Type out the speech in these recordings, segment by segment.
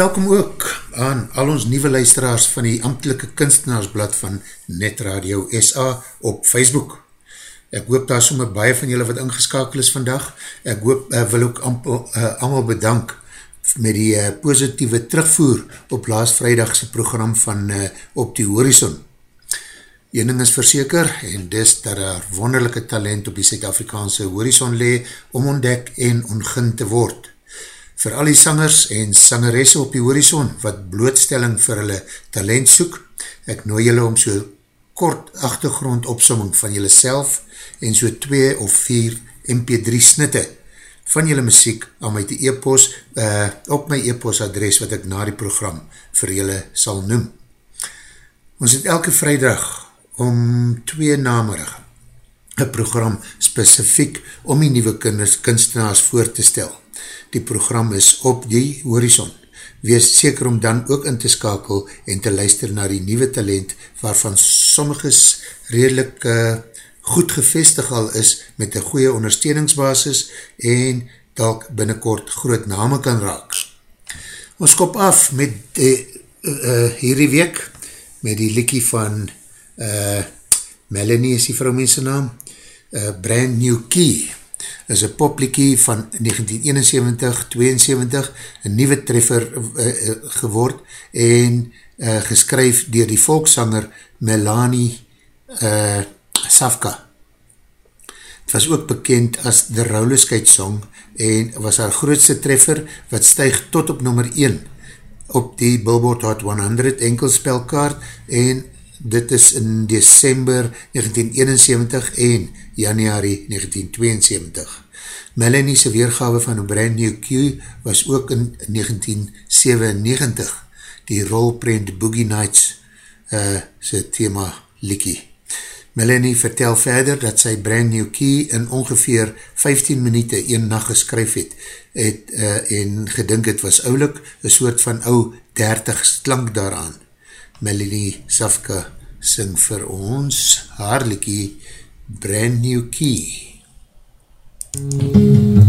Welkom ook aan al ons nieuwe luisteraars van die ambtelike kunstenaarsblad van Net Radio SA op Facebook. Ek hoop daar somme baie van julle wat ingeskakel is vandag. Ek hoop, uh, wil ook ampel, uh, allemaal bedank met die uh, positieve terugvoer op laas vrijdagse program van uh, Op die Horizon. Een ding is verseker en dis dat daar wonderlijke talent op die Suid-Afrikaanse horizon lee om ontdek en ongin te word vir al die sangers en sangeresse op die horizon wat blootstelling vir hulle talent soek. Ek nooi julle om so kort achtergrond opsomming van julle self en so 2 of 4 mp3 snitte van julle muziek aan my e-pos uh, op my e-pos adres wat ek na die program vir julle sal noem. Ons het elke vrijdag om 2 namerig een program specifiek om die nieuwe kunstenaars voor te stel. Die program is op die horizon. Wees seker om dan ook in te skakel en te luister na die nieuwe talent waarvan sommiges redelijk uh, goed gevestig al is met een goeie ondersteuningsbasis en dalk binnenkort groot name kan raak. Ons kop af met die, uh, hierdie week met die liekie van uh, Melanie is die vrouwmense naam, uh, Brand New Key is een popliekie van 1971-72, een nieuwe treffer uh, uh, geword en uh, geskryf dier die volkszanger Melanie uh, Safka. Het was ook bekend as The Rouleskite Song en was haar grootste treffer wat stuig tot op nummer 1 op die Billboard Hot 100 enkelspelkaart en dit is in december 1971 en januari 1972. Melanie's weergawe van een brand new Q was ook in 1997 die rolprint Boogie Nights uh, sy thema Likie. Melanie vertel verder dat sy brand new key in ongeveer 15 minuut een nacht geskryf het, het uh, en gedink het was oulik, een soort van ou 30 slank daaraan. Melanie Safka sing vir ons haar liekie Brand New Key. I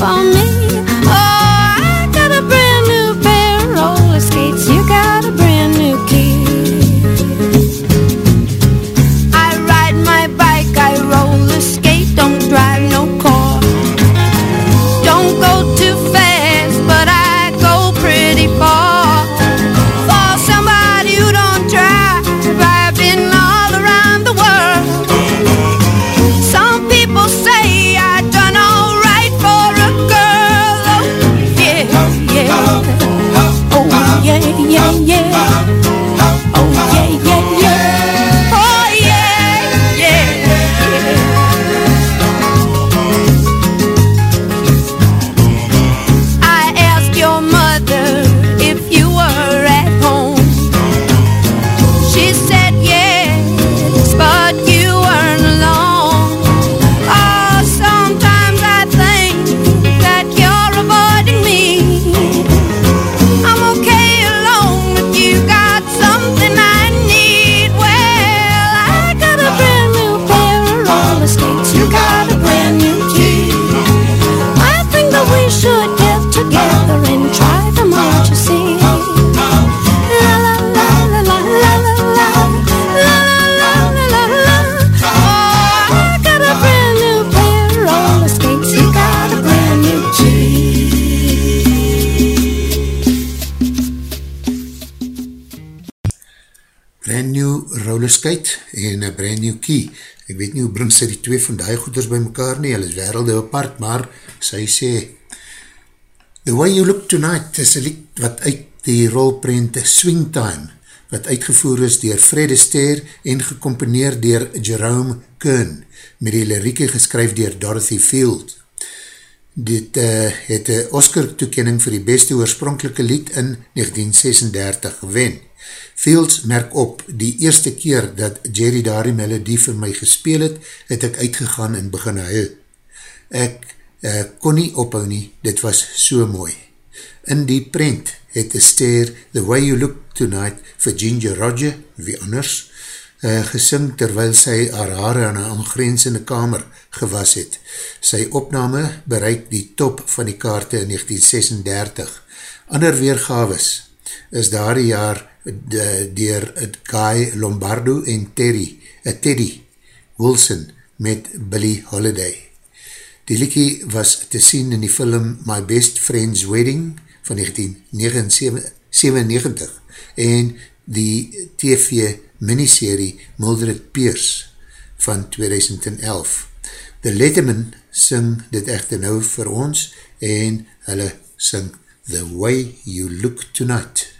for me skate en een brand new key. Ek weet nie hoe bring sy die twee van die goeders by mekaar nie, hulle is werelde apart, maar sy sê, The Way You Look Tonight is een lied wat uit die rolprent Swing Time, wat uitgevoer is dier Fred Astaire en gecomponeerd dier Jerome Kern, met die lirieke geskryf dier Dorothy Field. Dit uh, het een Oscar toekening vir die beste oorspronkelike lied in 1936 gewen. Fields merk op, die eerste keer dat Jerry daar die melodie vir my gespeel het, het ek uitgegaan en begin huil. Ek uh, kon nie ophou nie, dit was so mooi. In die prent het Esther The Way You Look Tonight vir Ginger Roger, wie anders, uh, gesing terwyl sy haar haare aan een aangrensende kamer gewas het. Sy opname bereik die top van die kaarte in 1936. Ander weergaves is daar die jaar dier Guy Lombardo en Terry, uh, Teddy Wilson met Billy Holiday. Die liekie was te sien in die film My Best Friend's Wedding van 1997 en die TV miniserie Mildred Pierce van 2011. The Letterman sing dit echte nou vir ons en hulle sing The Way You Look Tonight.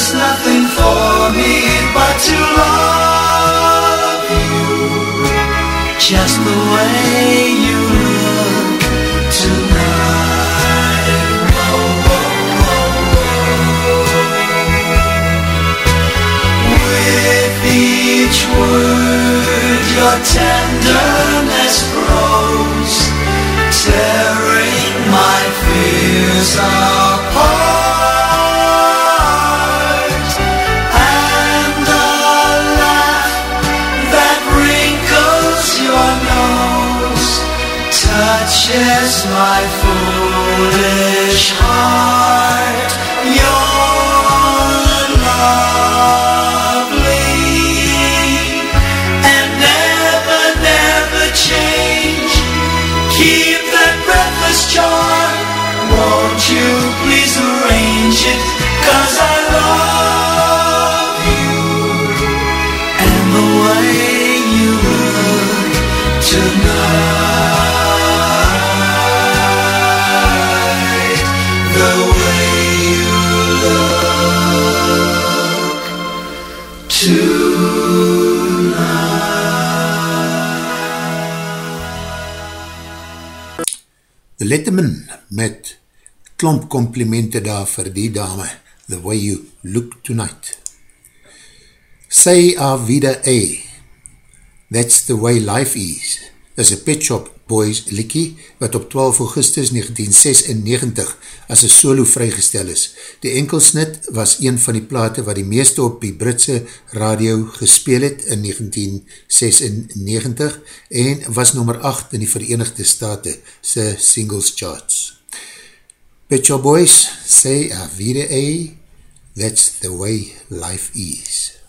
There is nothing for me but to love you just the way you look tonight. With each word, your tenderness grows, tearing my fears apart. Met klomp komplimente daar vir die dame, The Way You Look Tonight. Say a vida a, That's the Way Life Is, is a Pet Shop Boys likkie, wat op 12 augustus 1996 as een solo vrygestel is. Die enkelsnit was een van die plate wat die meeste op die Britse radio gespeel het in 1996 en was nummer 8 in die Verenigde Staten se singles charts. Pet Shop Boys, say a vida a, that's the way life is.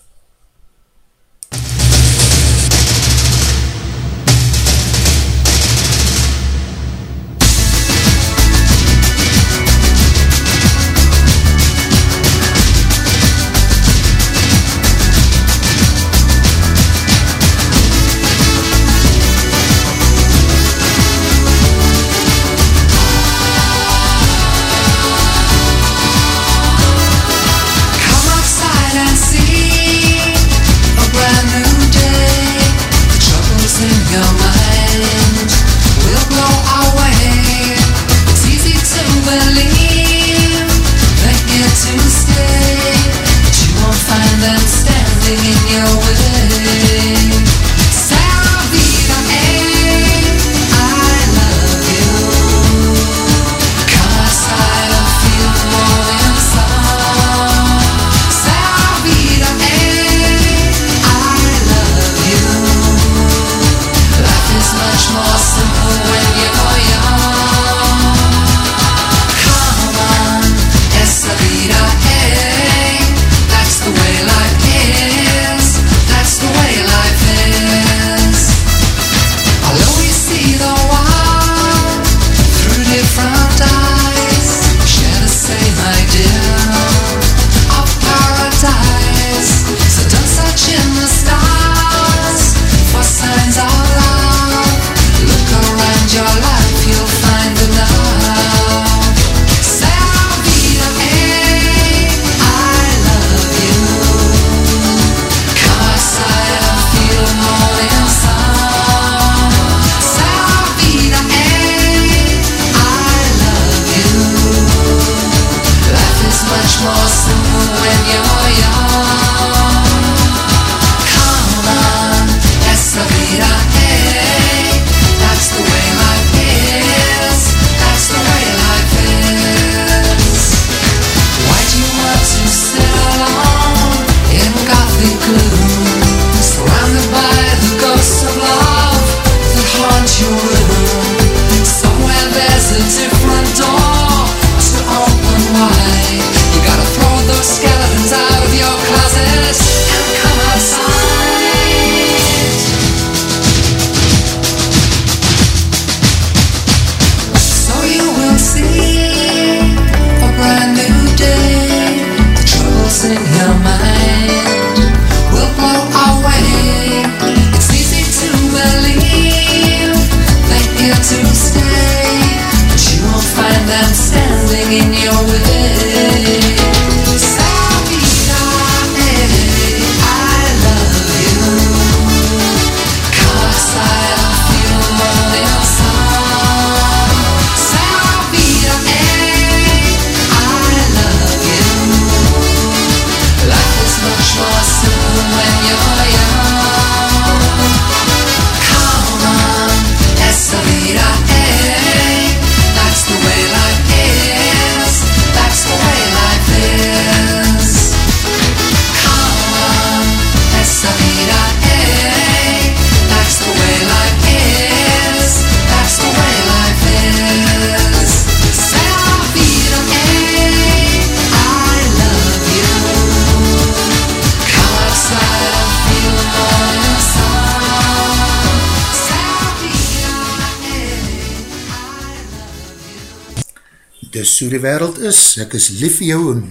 Dis so die wereld is, ek is lief vir jou en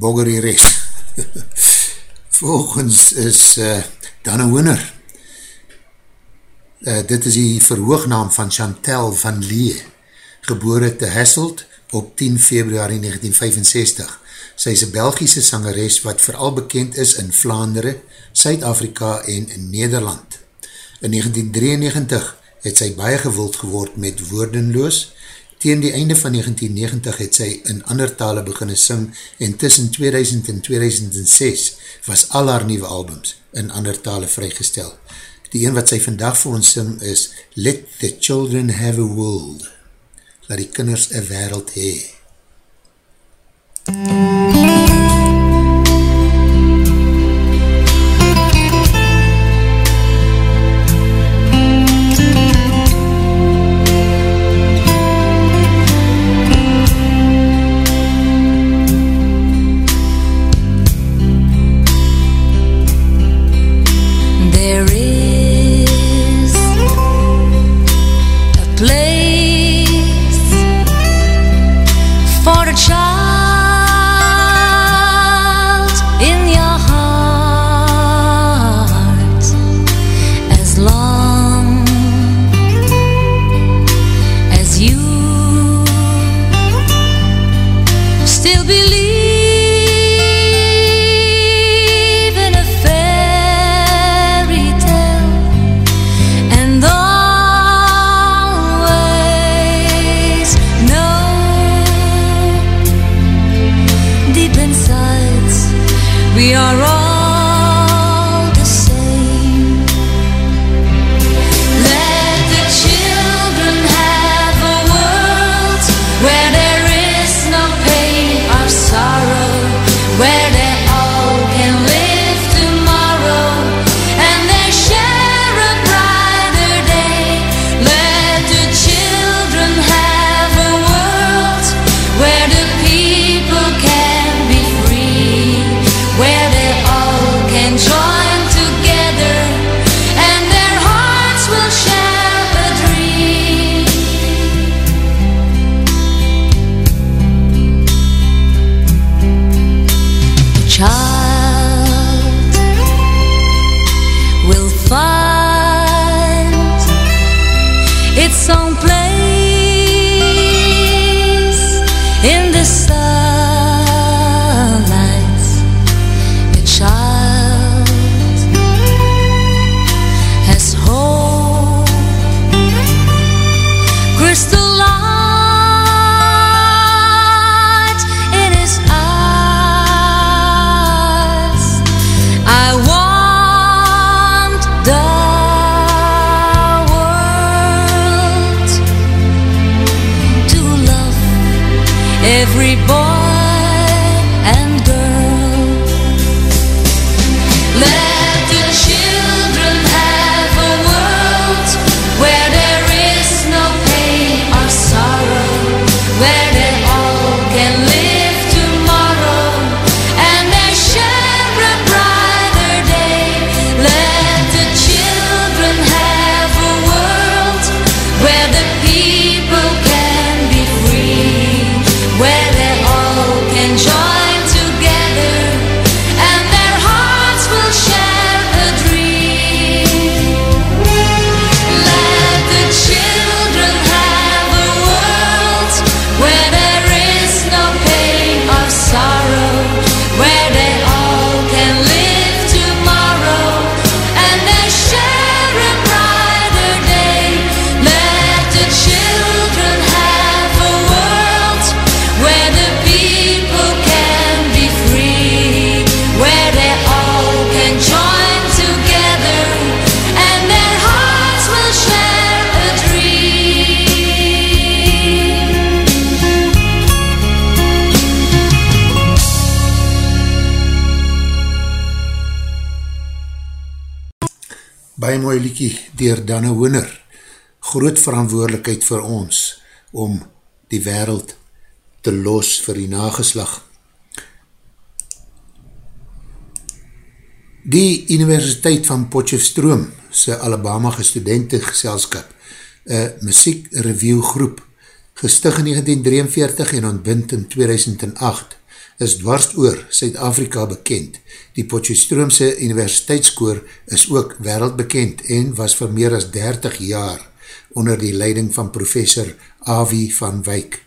bogger die rest. Volgens is uh, Danne Hooner. Uh, dit is die verhoognaam van Chantal van Lee, gebore te Hasselt op 10 februari 1965. Sy is een Belgische sangeres wat vooral bekend is in Vlaanderen, Suid-Afrika en in Nederland. In 1993 het sy baie gewild geword met Woordenloos, Tegen die einde van 1990 het sy in ander tale beginne sing en tussen 2000 en 2006 was al haar nieuwe albums in ander tale vrygestel. Die een wat sy vandag vir ons sing is Let the Children Have a World. Laat die kinders een wereld hee. MUZIEK dier Danne Hooner, groot verantwoordelikheid vir ons om die wereld te los vir die nageslag. Die Universiteit van Potjefstroom, sy Alabama gestudentengeselskap, een muziek review groep, Gestig in 1943 en ontbind in 2008 is dwars oor Suid-Afrika bekend. Die Potjestroomse Universiteitskoor is ook wereldbekend en was vir meer as 30 jaar onder die leiding van professor Avi van Wyk.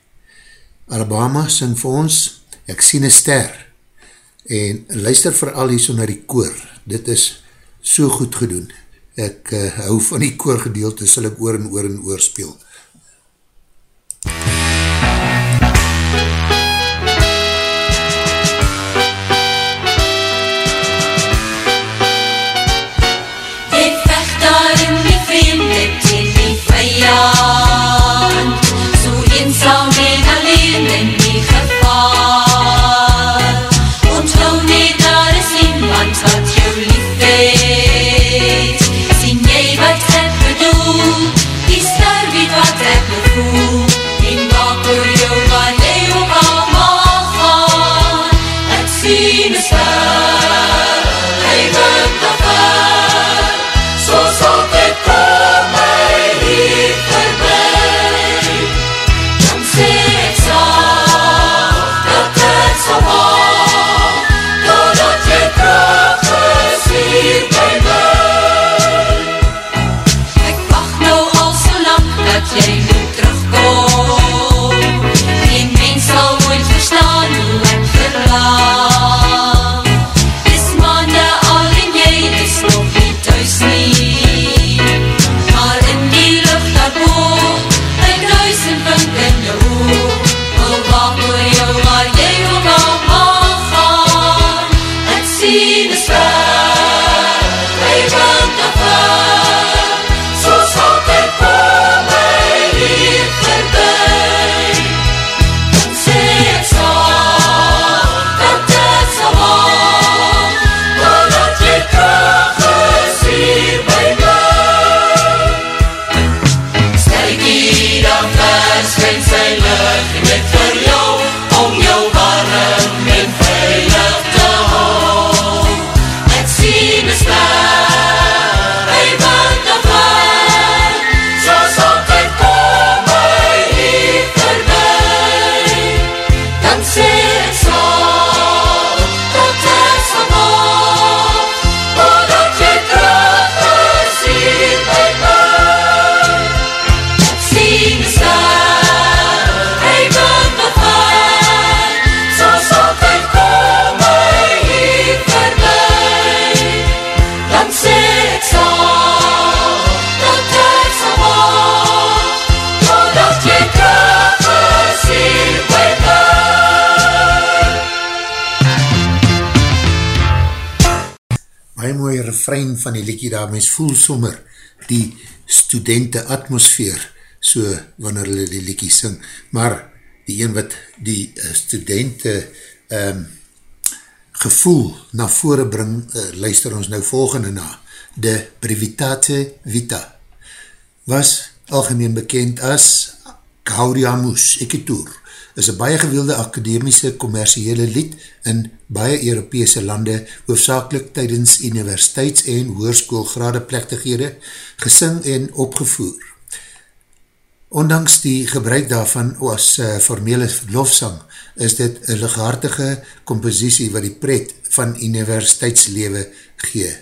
Alabama sing vir ons Ek sien een ster en luister vooral hier so na die koor. Dit is so goed gedoen. Ek uh, hou van die koorgedeelte, sal ek oor en oor en oor speel. Refrein van die liekie daar, mens voel sommer die studente atmosfeer so wanneer hulle die liekie sing, maar die een wat die uh, studente um, gevoel na vore bring, uh, luister ons nou volgende na, de Brevitate Vita, was algemeen bekend as Gauriamus Ekitour, is een baie gewilde akademiese commerciële lied in baie Europese lande, hoofdzakelik tydens universiteits- en hoerskoolgrade plechtighede, gesing en opgevoer. Ondanks die gebruik daarvan as uh, formele lofsang, is dit een lighartige compositie wat die pret van universiteitslewe gee.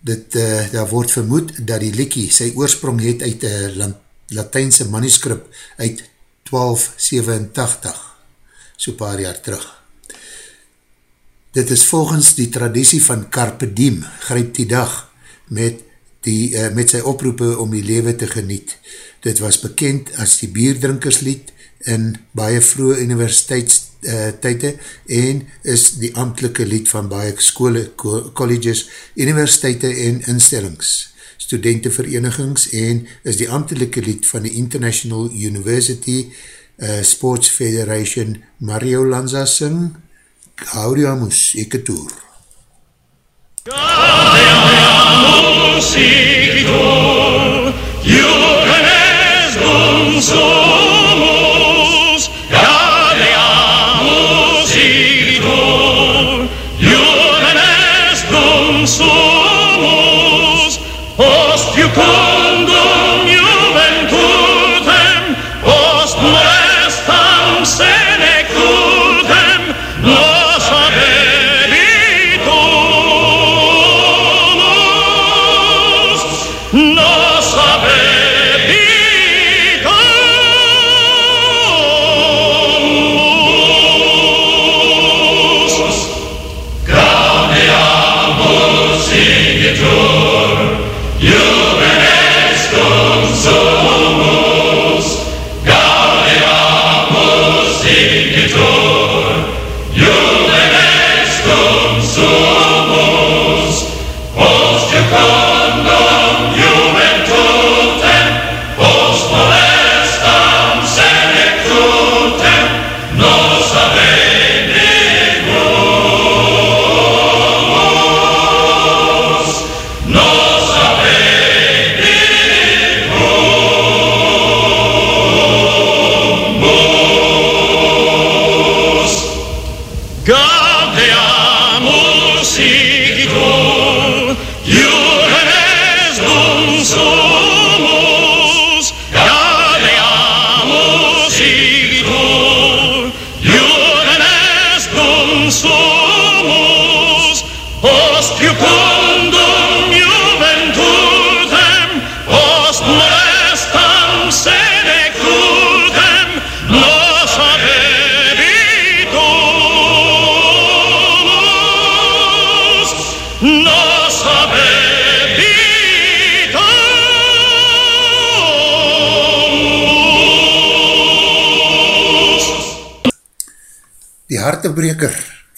Dit, uh, daar word vermoed dat die likkie sy oorsprong het uit een Latijnse manuscript uit 1287, so paar jaar terug. Dit is volgens die traditie van Carpe Diem, grijp die dag met, die, uh, met sy oproepe om die lewe te geniet. Dit was bekend as die bierdrinkerslied in baie vroege universiteitstijde uh, en is die amtelike lied van baie skole, colleges, universiteite en instellings studentenverenigings en is die ambtelike lied van die International University uh, Sports Federation Mario Lanza sing Gaudiamus Eketour Gaudiamus Eketour Juvenes Gonzomos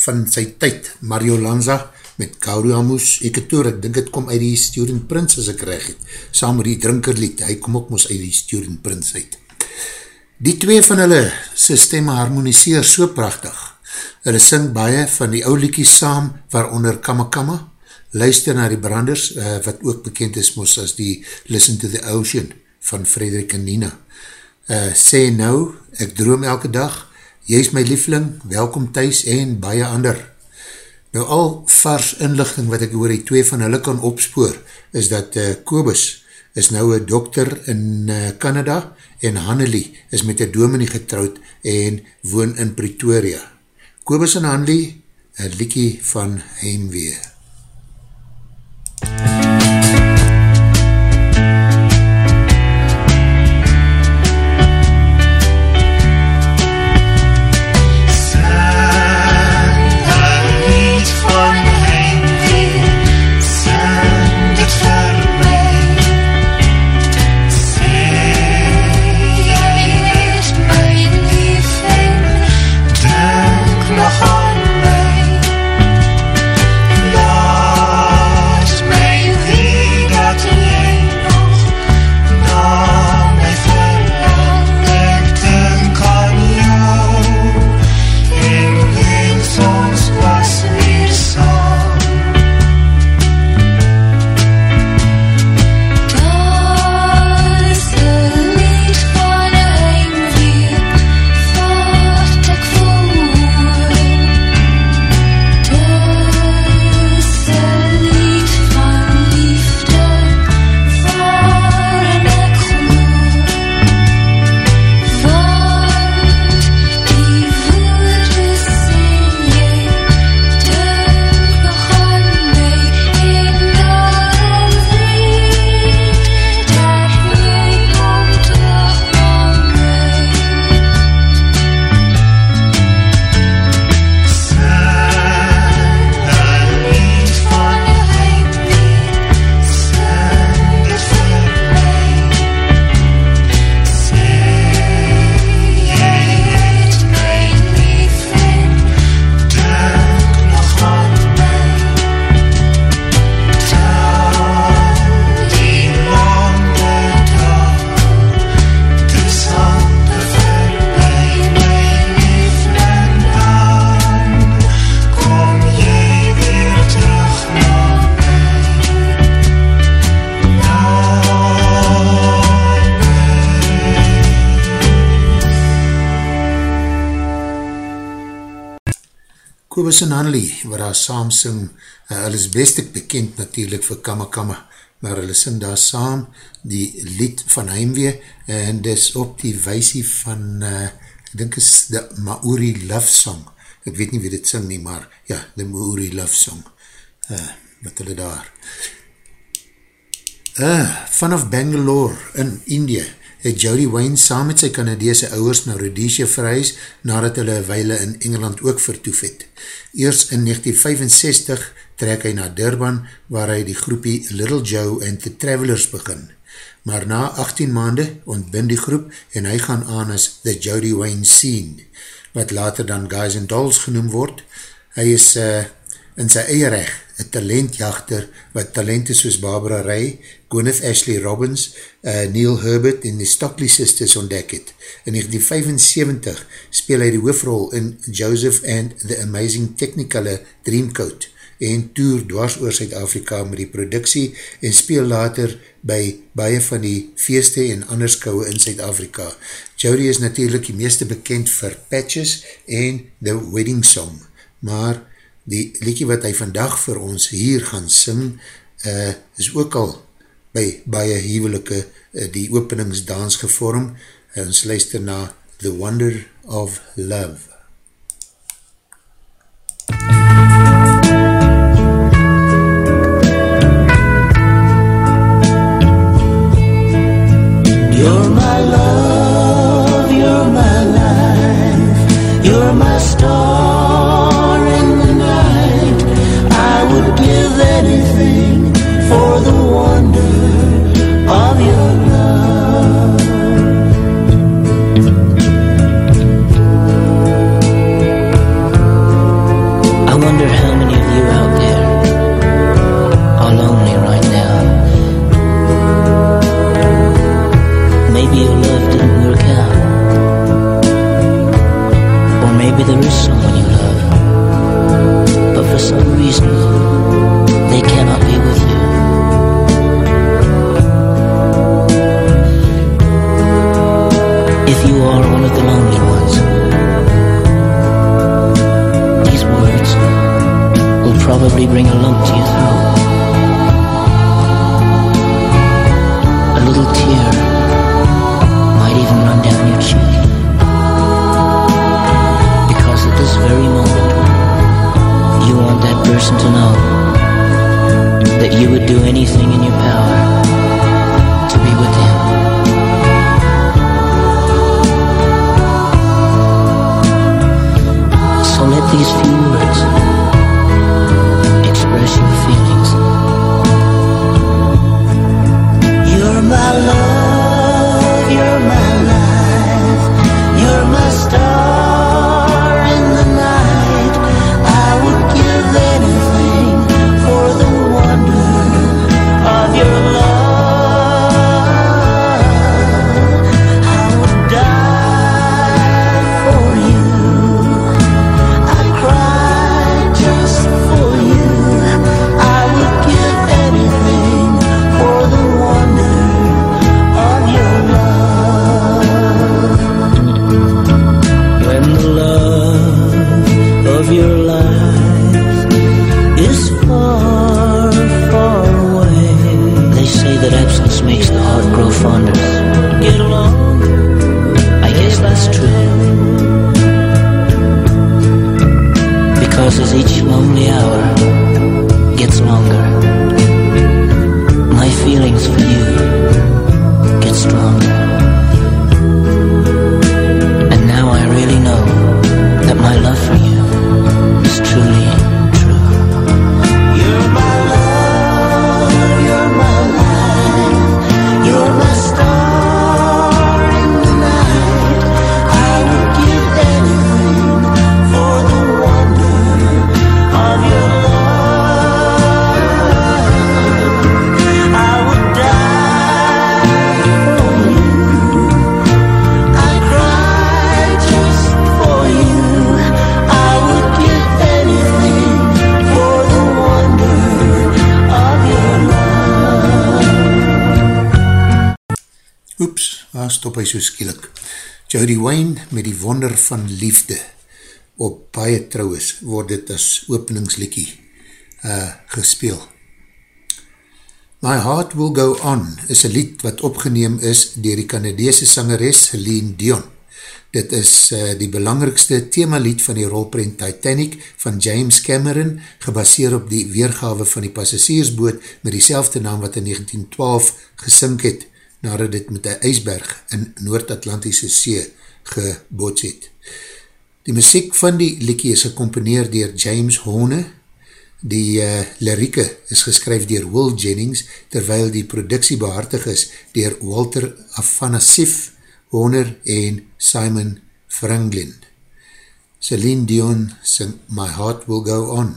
van sy tyd, Mario Lanza, met Gaudiamus Ekatoor, ek dink het kom uit die Student Prince as ek reg het, saam met die drinkerlied, hy kom ook mos uit die Student Prince uit. Die twee van hulle sy stemme harmoniseer so prachtig. Hulle sing baie van die ou liedjies saam, waaronder Kamakama, luister na die branders, uh, wat ook bekend is mos as die Listen to the Ocean van Frederik en Nina. Uh, sê nou, ek droom elke dag, jy is my liefling, welkom thuis en baie ander. Nou al vars inlichting wat ek oor die twee van hulle kan opspoor, is dat uh, Kobus is nou een dokter in uh, Canada en Hannelie is met een dominee getrouwd en woon in Pretoria. Kobus en Hannelie, een liekie van Heimwee. Lied Kobus en Hanlie, wat daar saam sing, uh, hulle is best bekend natuurlijk vir Kamakama, maar hulle sing daar saam die lied van Heimwee, en dis op die weisie van, uh, ek dink is de Maori Love Song, ek weet nie wie dit sing nie, maar ja, de Maori Love Song, uh, wat hulle daar. Uh, vanaf Bangalore in India het Jody Wayne saam met sy Canadeese ouwers na Rhodesia verhuis nadat hulle weile in Engeland ook vertoef het. Eers in 1965 trek hy na Durban waar hy die groepie Little Joe and the Travelers begin. Maar na 18 maande ontbind die groep en hy gaan aan as The Jody Wayne Scene, wat later dan Guys and Dolls genoem word. Hy is uh, in sy eie recht een talentjachter wat talente soos Barbara Ray, Gwyneth Ashley Robbins, uh, Neil Herbert en die Stockley Sisters ontdek het. In 1975 speel hy die hoofrol in Joseph and the Amazing Technicolor Dreamcoat en toer dwars oor Suid-Afrika met die productie en speel later by baie van die feeste en anderskouwe in Suid-Afrika. Jody is natuurlijk die meeste bekend vir Patches en The Wedding Song, maar die liedje wat hy vandag vir ons hier gaan sing, uh, is ook al by baie hevelike uh, die openingsdans gevorm. Uh, ons luister na The Wonder of Love. You're my love, you're my life, you're my star probably bring a lump to your throat. A little tear might even run down your cheek. Because at this very moment, you want that person to know that you would do anything in your power to be with them. So let these few so skielik? Jody Wayne met die wonder van liefde. Op baie trouwens word dit as openingslikkie uh, gespeel. My Heart Will Go On is een lied wat opgeneem is dier die Canadeese sangeres Celine Dion. Dit is uh, die belangrikste themalied van die rolprint Titanic van James Cameron, gebaseer op die weergawe van die passagiersboot met die naam wat in 1912 gesink het, nadat dit met een ijsberg in Noord-Atlantische See gebots het. Die muziek van die liekie is gecomponeer dier James Horne, die uh, lirieke is geskryf dier Will Jennings, terwyl die productie behartig is dier Walter Afanasif, Horner en Simon Franklin. Celine Dion sing My Heart Will Go On.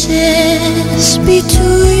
Spaces between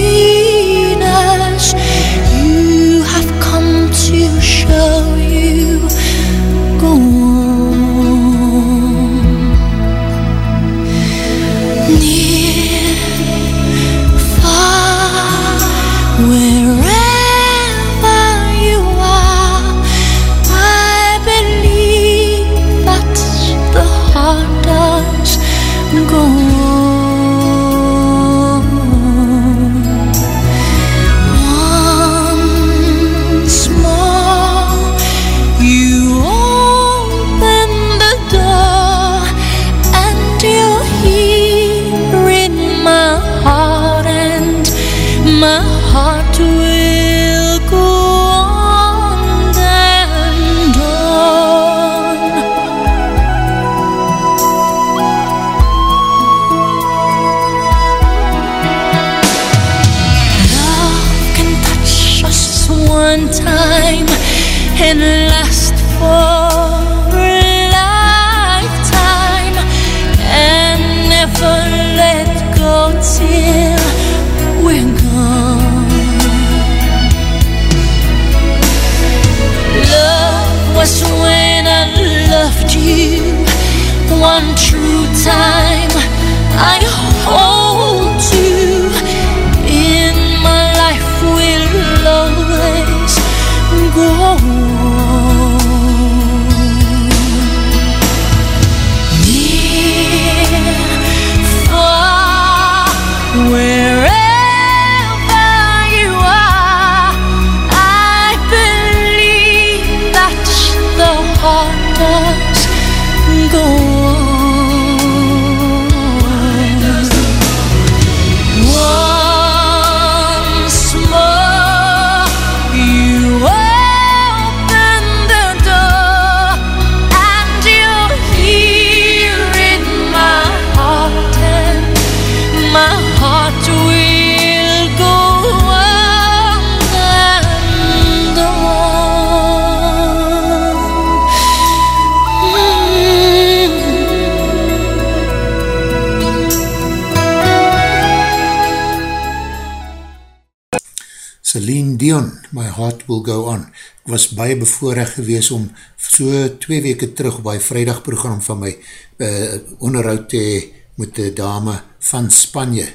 Will Go On. Ek was baie bevoorrecht gewees om so twee weke terug op die vrijdagprogram van my uh, onderhoud te hee met die dame van Spanje,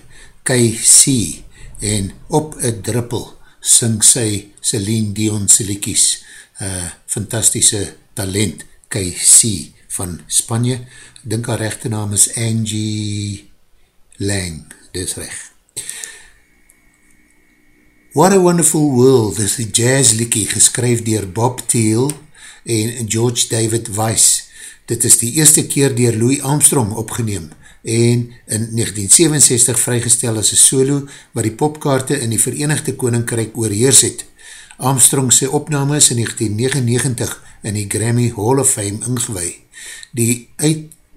KC, en op een druppel sing sy Celine Dion sy liekies. Uh, fantastische talent, KC van Spanje. Ek dink haar rechte naam is Angie Lang, dit is recht. What a Wonderful World is die jazzliekie geskryf dier Bob Thiel en George David Weiss. Dit is die eerste keer dier Louis Armstrong opgeneem en in 1967 vrygestel as een solo wat die popkaarte in die Verenigde Koninkryk oorheers het. Armstrong sy opname is in 1999 in die Grammy Hall of Fame ingewaai. Die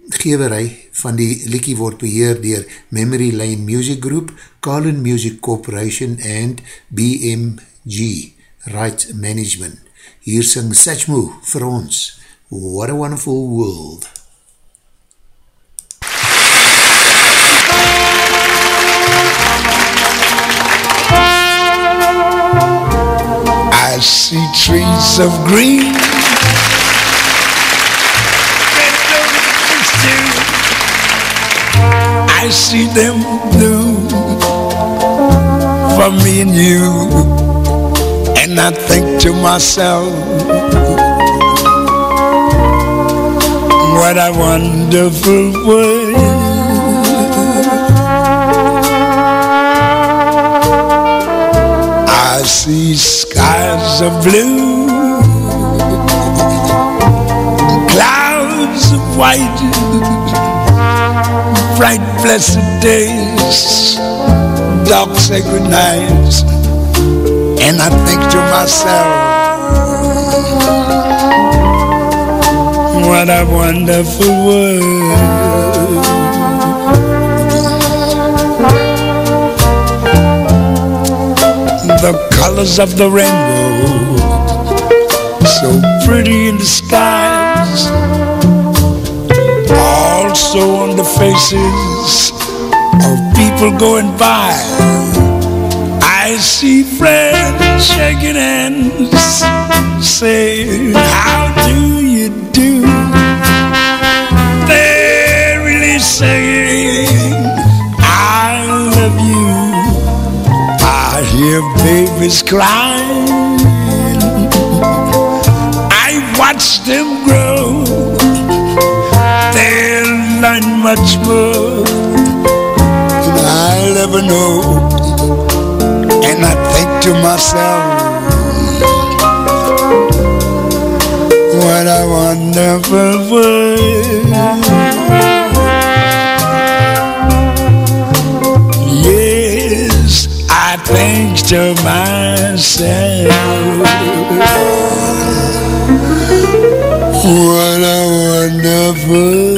uitgeverij van die liekie word beheer dier Memory Lane Music Group, Carlin Music Corporation and BMG Right Management. Hier sing Satchmo vir ons What a Wonderful World. I see trees of green. I see them blue for me and you. And I think to myself, what a wonderful world. I see skies of blue, clouds of white, bright blessed days, dark sacred nights, and I think to myself, what a wonderful world. the colors of the rainbow so pretty in the skies. Also on the faces of people going by I see friends shaking hands saying how do you do they're really saying I love you I hear babies crying. I watch them grow. Much more than I'll ever know. And I think to myself, what a wonderful world. Yes, I think to myself, what a wonderful.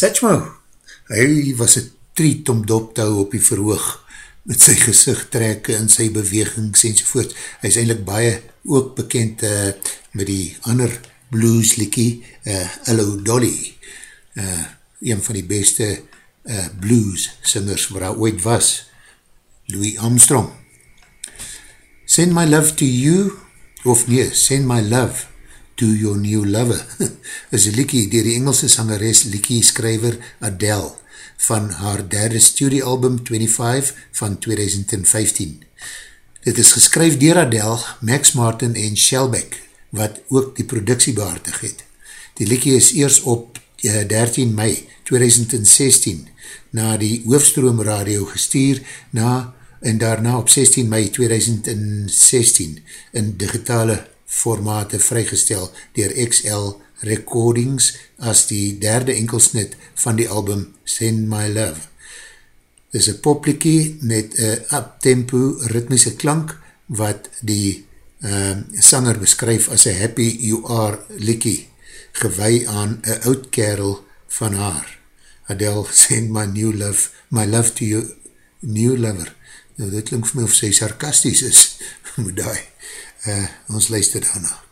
Satchmo, hy was een treat om dop te hou op die verhoog met sy gezicht trekke en sy bewegings enzovoort. Hy is eindelijk baie ook bekend uh, met die ander blues liekie, uh, Hello Dolly, uh, een van die beste uh, blues singers waar hy ooit was, Louis Armstrong. Send my love to you, of nee, send my love to your new lover, is een liekie dier die Engelse sangeres liekie skryver Adele van haar derde studiealbum 25 van 2015. Dit is geskryf dier Adele, Max Martin en Shellback, wat ook die productie behartig het. Die liekie is eers op 13 mei 2016 na die hoofstroom radio gestuur na en daarna op 16 mei 2016 in digitale formate vrygestel dier XL Recordings as die derde enkelsnit van die album Send My Love. Dit is een popliekie met een uptempo ritmische klank wat die uh, sanger beskryf as a happy you are liekie gewei aan een oud kerel van haar. Adele, send my new love, my love to you, new lover. Nou, dit klink vir my of sy sarkasties is, moet die. Uh, ons luister daarna.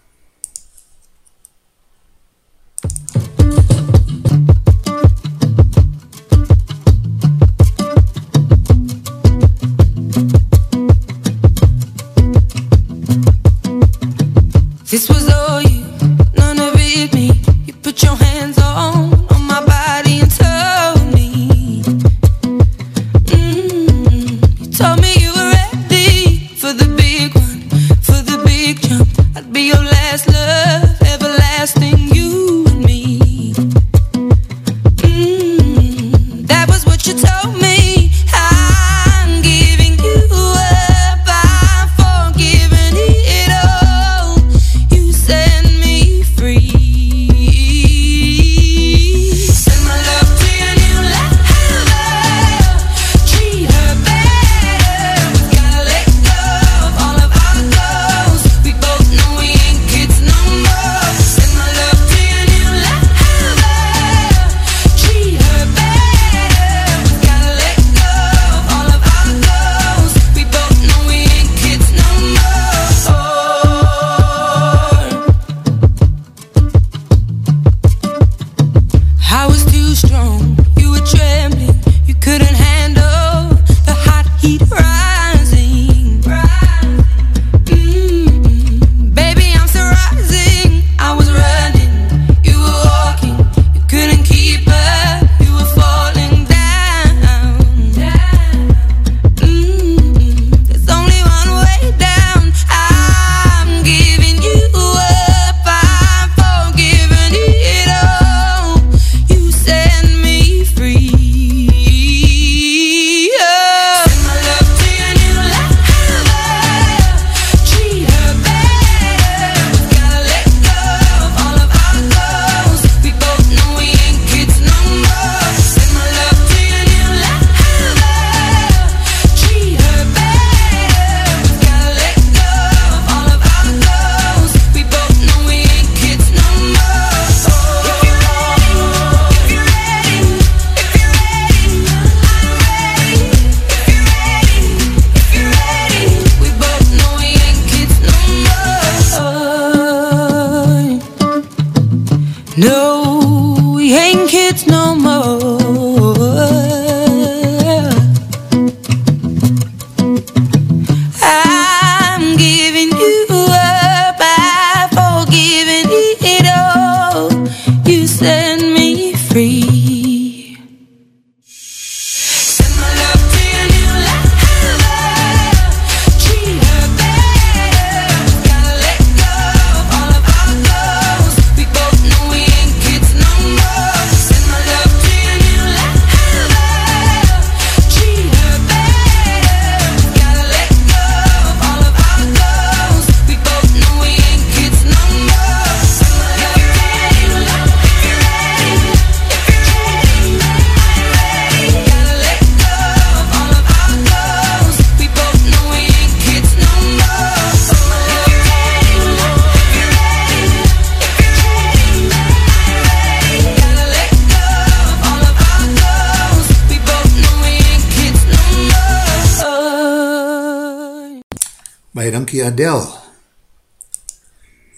Adele.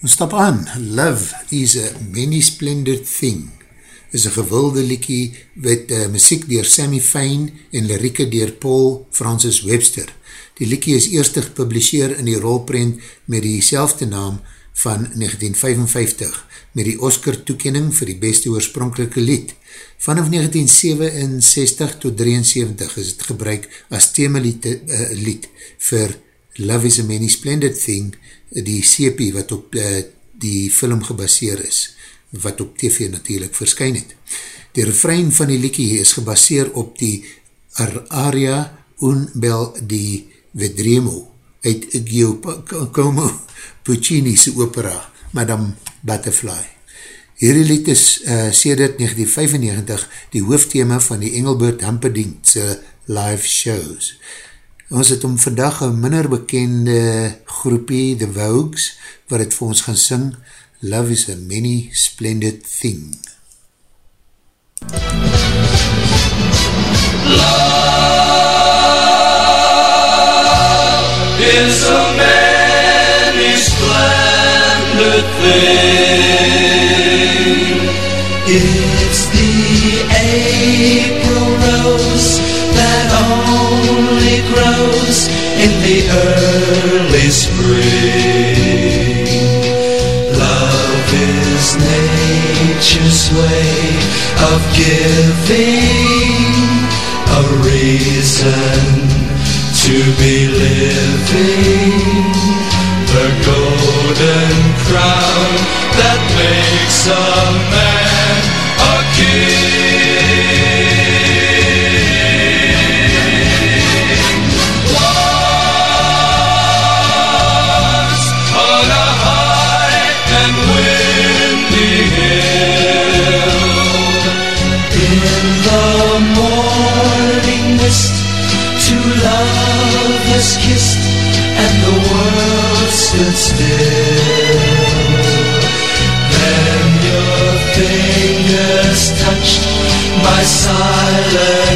Ons stap aan. Love is a many splendid thing is een gewilde liekie met uh, muziek dier Sammy Fane en lirieke dier Paul Francis Webster. Die liekie is eerst gepubliseer in die rolprent met die selfde naam van 1955 met die Oscar toekening vir die beste oorspronkelike lied. Vanaf 1967 tot 73 is het gebruik as themelied uh, lied vir Love is a Many Splendid Thing, die CP wat op uh, die film gebaseer is, wat op TV natuurlijk verskyn het. Die refrein van die liekie is gebaseer op die ar aria un bel di Vedremo uit Giacomo Puccini's opera Madame Butterfly. Hierdie lied is uh, sedert 1995 die hoofdthema van die Engelbert Hamperdingse live shows. Ons het om vandag een minder bekende groepie, The Vogues, wat het vir ons gaan sing, Love is a many splendid thing. is a many splendid thing. It's in the early spring. Love is nature's way of giving a reason to be living. The golden crown that makes a man my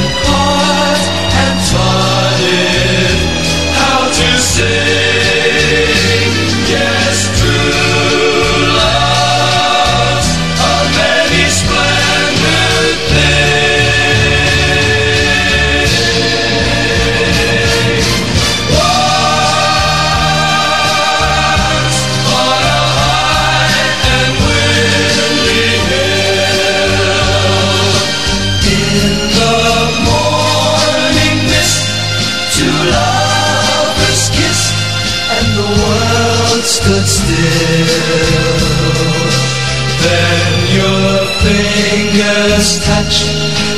touch,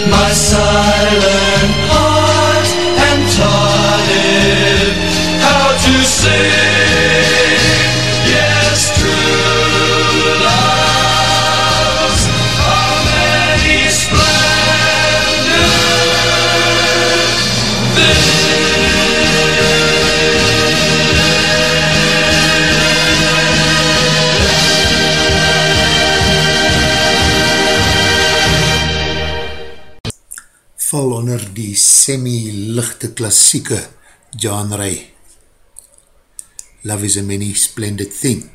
my silent semi-lichte klassieke genre. Love is a many splendid thing.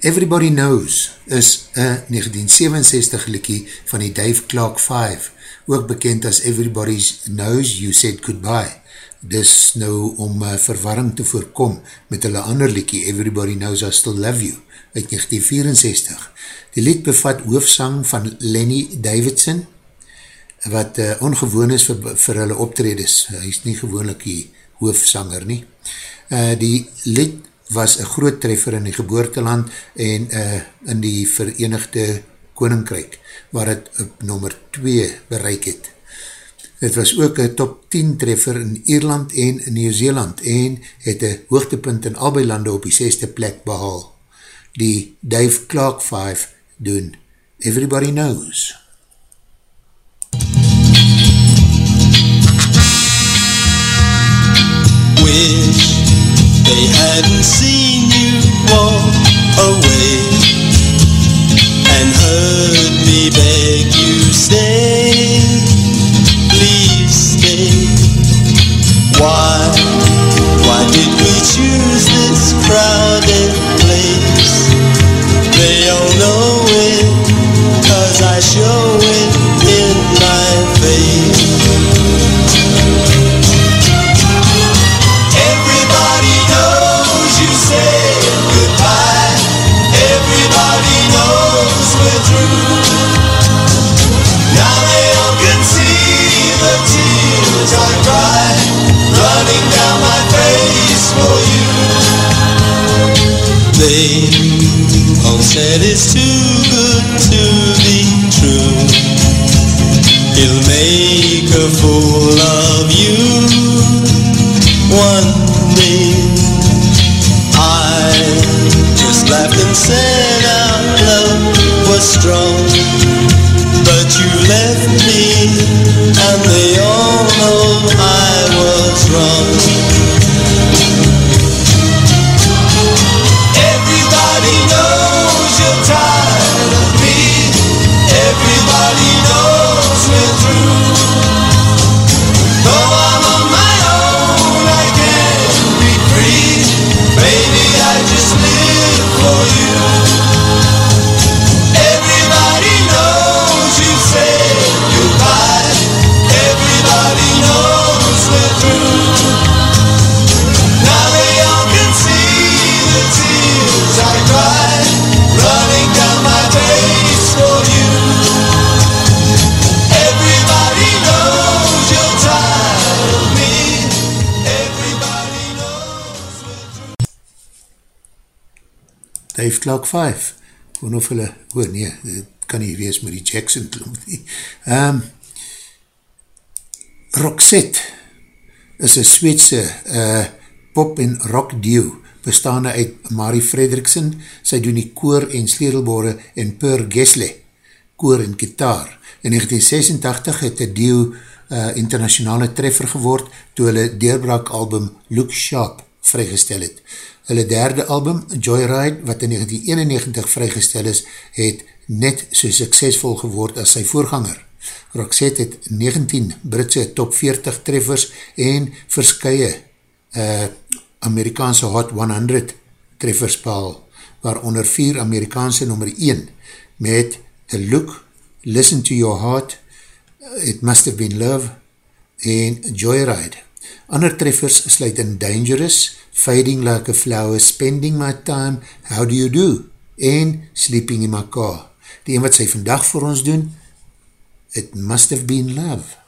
Everybody Knows is een 1967 liekie van die Dave Clark 5, ook bekend as Everybody Knows You Said Goodbye. Dis nou om uh, verwarring te voorkom met hulle ander liekie Everybody Knows I Still Love You uit 1964. Die lied bevat hoofsang van Lenny Davidson, wat uh, ongewoon is vir, vir hulle optredes. Hy is nie gewoonlik die hoofsanger nie. Uh, die lied was een groot treffer in die geboorteland en uh, in die Verenigde Koninkryk, waar het op nummer 2 bereik het. Het was ook een top 10 treffer in Ierland en Nieuw-Zeeland en het een hoogtepunt in albei lande op die 6ste plek behaal. Die Dave Clark 5 doen Everybody Knows. Wish they hadn't seen you walk away and heard me beg you stay. Please stay. Why? Why did we choose this crowded place? They all know it, cause I show it in my face. They all said it's too good to be true. He'll make a fool of you. One day I just laughed and said our love was strong. But you left me and they all Clark 5, gewoon of hulle, oh nee, kan nie wees met die Jackson klomp nie. Um, Roxette is een Sweedse uh, pop en rock duo, bestaande uit Marie Frederiksen, sy doen die koor en sledelbore en Per Gesle, koor en gitaar. In 1986 het die duo uh, internationale treffer geword toe hulle deurbraak album Look Sharp vrygestel het. Hulle derde album, Joyride, wat in 1991 vrygestel is, het net so suksesvol geword as sy voorganger. Roxette het 19 Britse top 40 treffers en verskye uh, Amerikaanse Hot 100 treffers behaal, waaronder vier Amerikaanse nummer 1 met The Look, Listen to Your Heart, It Must Have Been Love en Joyride. Ander treffers sluit in Dangerous, Fading Like a Flower, Spending My Time, How Do You Do en Sleeping in My Car. Die een wat sy vandag vir ons doen, It Must Have Been Love.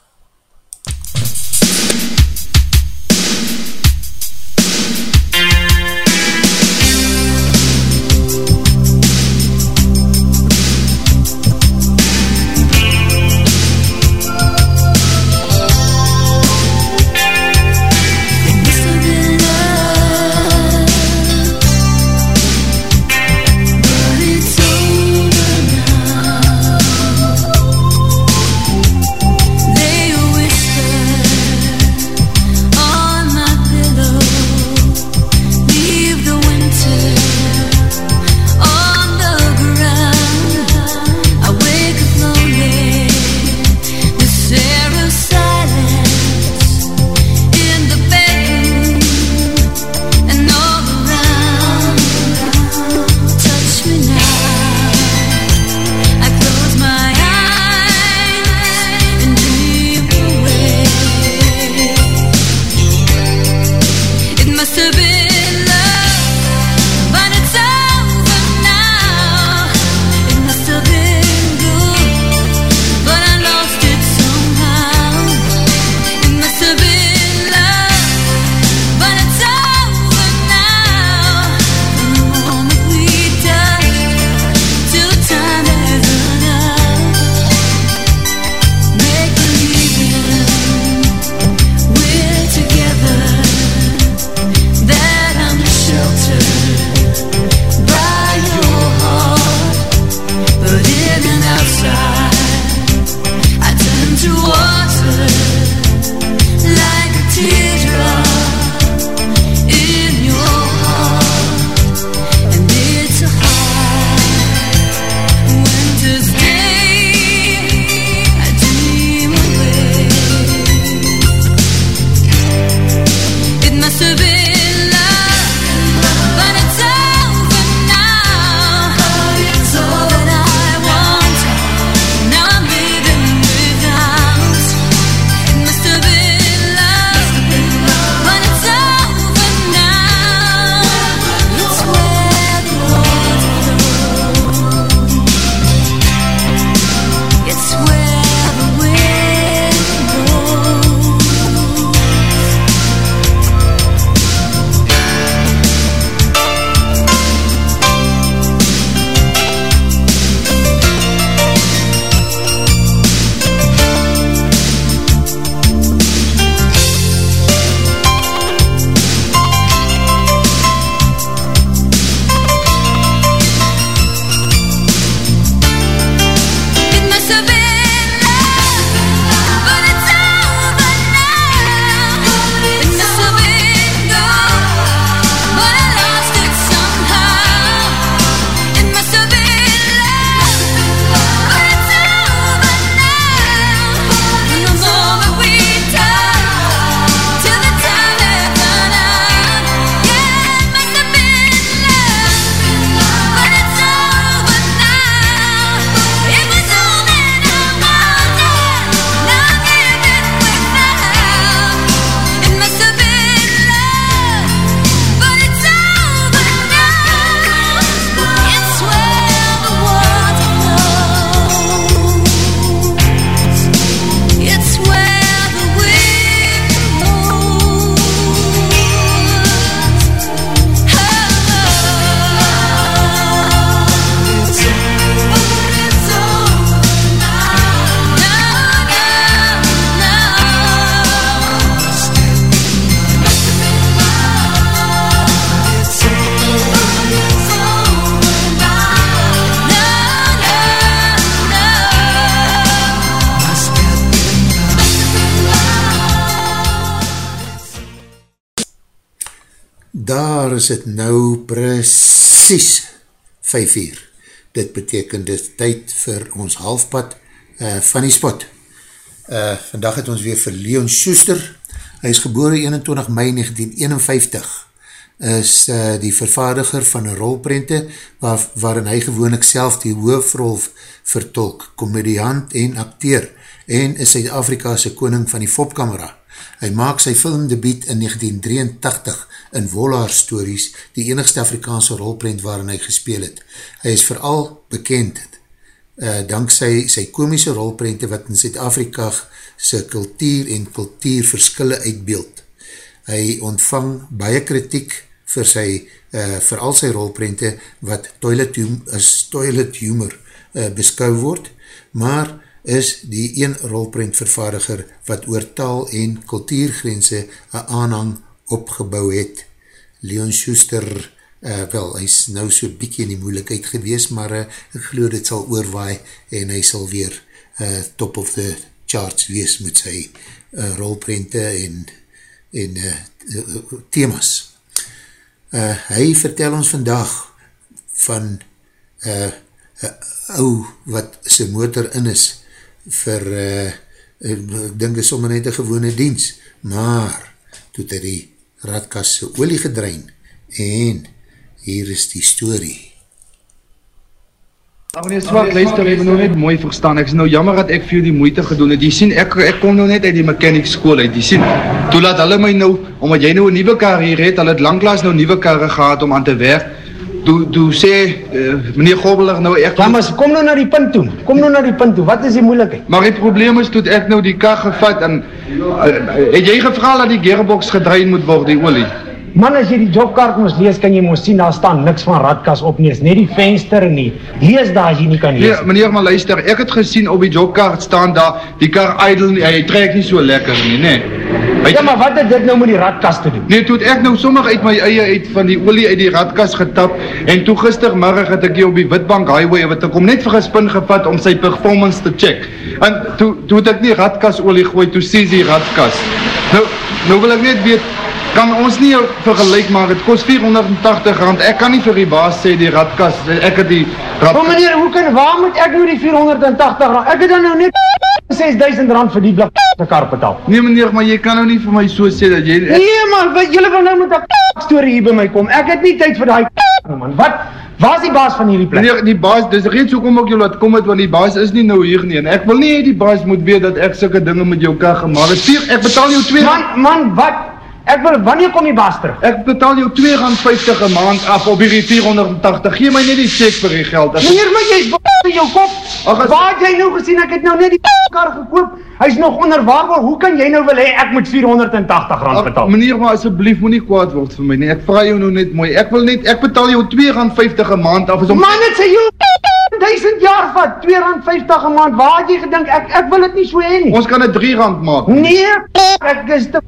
Is het nou precies 5 uur. Dit beteken dit tyd vir ons halfpad uh, van die spot. Uh, vandag het ons weer vir Leon Schuster. Hy is gebore 21 mei 1951 is uh, die vervaardiger van een rolprente waar, waarin hy gewoonlik self die hoofrol vertolk, komediant en acteur en is Suid-Afrikaanse koning van die fopkamera. Hy maak sy filmdebiet in 1983 in Wollaar Stories, die enigste Afrikaanse rolprent waarin hy gespeel het. Hy is vooral bekend uh, dankzij sy komische rolprente wat in Zuid-Afrika sy kultuur en kultuurverskille uitbeeld. Hy ontvang baie kritiek vir sy, uh, vir al sy rolprente wat toilet, hum, as toilet humor uh, beskou word, maar is die een rolprent vervaardiger wat oor taal en kultuurgrense een aanhang opgebouw het. Leon Schuster, uh, wel, hy is nou so bykie in die moeilikheid gewees, maar uh, ek geloof dit sal oorwaai en hy sal weer uh, top of the charts wees met sy uh, rolprente en, en uh, themas. Uh, hy vertel ons vandag van uh, uh, ou wat sy motor in is vir, uh, ek dink is sommer net een gewone diens, maar toe het hy die radkas sy olie gedrein en hier is die story. Ja, meneer Swart, luister, ek moet nou net mooi verstaan. Ek is nou jammer dat ek vir jou die moeite gedoen het. Jy sien, ek, ek kom nou net uit die mechanic school uit. Jy sien, toe laat hulle my nou, omdat jy nou een nieuwe kar hier het, hulle het langklaas nou nieuwe karre gehad om aan te werk. Toe, toe sê, uh, meneer Gobbeler nou, ek... Ja, maar kom nou na die punt toe. Kom nou na die punt toe. Wat is die moeilijkheid? Maar die probleem is, toe het ek nou die kar gevat en... Uh, het jy gevra dat die gearbox gedraaid moet word, die olie? Man, as jy die jobkaart moes lees, kan jy moes sien, daar staan niks van radkas op nie. Is net die venster en nie. Lees daar as jy nie kan Nee, lees. meneer, maar luister, ek het gesien op die jobkaart staan daar, die kar idle nie, hy trek nie so lekker nie, nee. Hy, Ja, maar wat het dit nou met die radkas te doen? Nee, toe het ek nou sommer uit my eie uit van die olie uit die radkas getap en toe gistermiddag het ek hier op die Witbank Highway wat ek hom net vir 'n spin gevat om sy performance te check. En toe toe het ek nie radkas olie gooi, toe sê die radkas. Nou nou wil ek net weet kan ons nie vergelyk maar dit kos R480. Ek kan nie vir die baas sê die radkas ek het die Maar radkas meneer, hoe kan, waar moet ek nou die 480 rand? Ek het dan nou net 6000 rand vir die blik kar betaal. Nee meneer, maar jy kan nou nie vir my so sê dat jy Nee man, wat, julle wil nou met 'n storie hier by my kom. Ek het nie tyd vir daai man. Wat? Waar's die baas van hierdie plek? Meneer, die baas, dis reeds hoekom ek jou laat kom het want die baas is nie nou hier nie en ek wil nie hê die baas moet weet dat ek sulke dinge met jou kar gemaak het. Ek betaal jou 2 Man, man, wat? Ek wil wanneer kom die baas terug? Ek betaal jou R2.50 'n maand af op hierdie 480. Gee my net die cheque vir die geld. As Meneer, maar jy's in jou kop. Ag, as- Waar jy nou gesien ek het nou net die kar gekoop? Hy's nog onder waarborg. Hoe kan jy nou wil hê ek moet 480 rand betaal? meneer, maar asseblief moenie kwaad word vir my nie. Ek vra jou nou net mooi. Ek wil net ek betaal jou R2.50 'n maand af as om Man, dit sê jou 1000 jaar vat, R2.50 'n maand. Waar het jy gedink ek ek wil dit nie so hê nie? Ons kan dit R3 maak. Nee, ek is te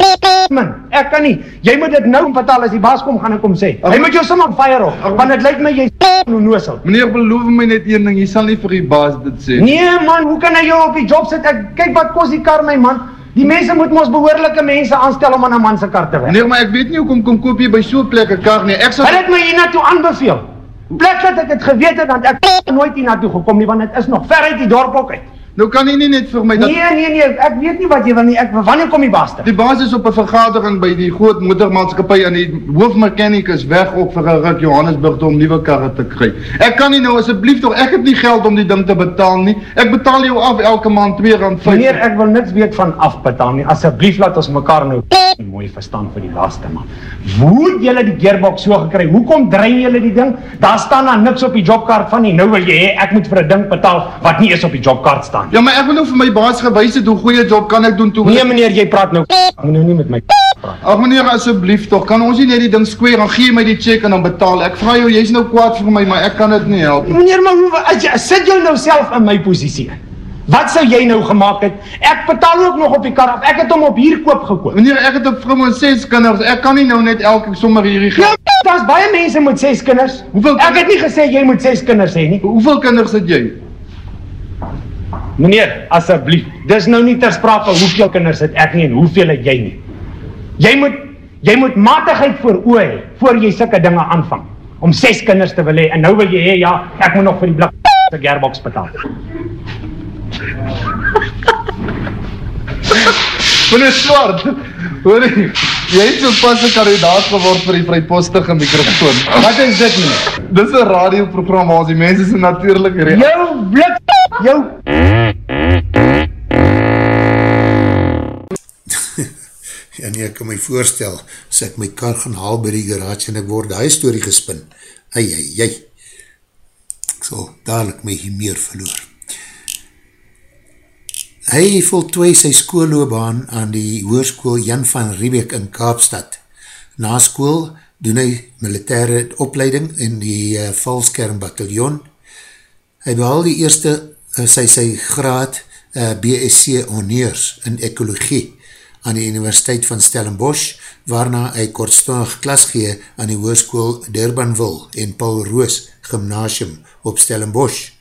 min. Ek kan nie. Jy moet dit nou betaal as die baas kom gaan ek kom sê. Hy moet jou sommer fire op. Want dit lyk my jy's onnosel. Meneer, beloof my net een ding, jy sal nie vir die baas dit sê. Nee man, hoe kan hy jou op die job sit? Ek kyk wat kos die kar my man. Die mense moet mos behoorlike mense aanstel om aan 'n man se kar te werk. Meneer, maar ek weet nie hoekom kom koop jy by so 'n plek 'n kar nie. Ek sal Hulle het my hiernatoe aanbeveel. Plek dat ek dit geweet het dat ek nooit hiernatoe gekom nie want dit is nog ver uit die dorp ook uit. Nou kan jy nie net vir my dat Nee nee nee, ek weet nie wat jy wil nie. Ek wanneer kom die baas terug? Die baas is op 'n vergadering by die groot motormaatskappy en die hoofmeganiek is weg op vir 'n ruk Johannesburg om nuwe karre te kry. Ek kan nie nou asseblief tog, ek het nie geld om die ding te betaal nie. Ek betaal jou af elke maand R2.50. Meneer, ek wil niks weet van afbetaal nie. Asseblief laat ons mekaar nou mooi verstaan vir die laaste man. Hoe het julle die gearbox so gekry? Hoekom drein julle die ding? Daar staan daar niks op die jobkaart van nie. Nou wil jy hê ek moet vir 'n ding betaal wat nie eens op die jobkaart staan. Ja, maar ek wil nou vir my baas gewys het hoe goeie job kan ek doen toe. Nee meneer, jy praat nou. Moet nou nie met my praat. Ag meneer, asseblief tog, kan ons nie net die ding square dan gee my die cheque en dan betaal. Ek vra jou, jy's nou kwaad vir my, maar ek kan dit nie help nie. Meneer, maar hoe as jy sit jou nou self in my posisie? Wat sou jy nou gemaak het? Ek betaal ook nog op die kar af. Ek het hom op hier koop gekoop. Meneer, ek het 'n vrou en ses kinders. Ek kan nie nou net elke sommer hierdie Ja, geld. daar's baie mense met 6 kinders. Hoeveel Ek het nie gesê jy moet 6 kinders hê nie. Hoeveel kinders het jy? Meneer, asseblief. Dis nou nie ter sprake hoeveel kinders het ek nie en hoeveel het jy nie. Jy moet Jy moet matigheid voor oë hê voor jy sulke dinge aanvang. Om ses kinders te wil hê en nou wil jy hê ja, ek moet nog vir die blik se gearbox betaal. Meneer Swart, hoor jy, jy het so pas 'n kandidaat geword vir die vrypostige mikrofoon. Wat is dit nie? Dis 'n radioprogram waar die mense se natuurlike rede. Jou blik jou En ek kan my voorstel, as ek my kar gaan haal by die garage en ek word die story gespin. Ei, ei, ei. Ek sal dadelijk my hier meer verloor. Hy voltooi sy skoolloobaan aan die hoerskool Jan van Riebeek in Kaapstad. Na school doen hy militaire opleiding in die uh, Valskerm bataljon. Hy behaal die eerste, uh, sy, sy graad uh, BSc Honeurs in Ekologie aan die Universiteit van Stellenbosch, waarna hy kortstondig klas gee aan die hoerskoel Durbanville en Paul Roos Gymnasium op Stellenbosch.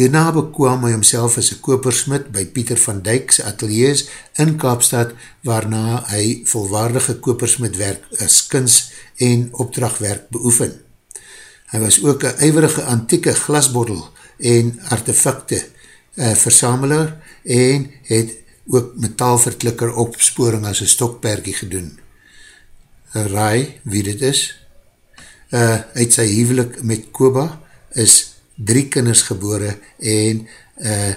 Hierna bekwam hy homself as een kopersmid by Pieter van Dijk's ateliers in Kaapstad, waarna hy volwaardige kopersmidwerk as kins en opdrachtwerk beoefen. Hy was ook een ijverige antieke glasbottel en artefakte uh, versamelaar en het ook metaalverklikker opsporing as een stokperkie gedoen. Raai wie dit is? Uh, uit sy huwelik met Koba is drie kinders gebore en uh,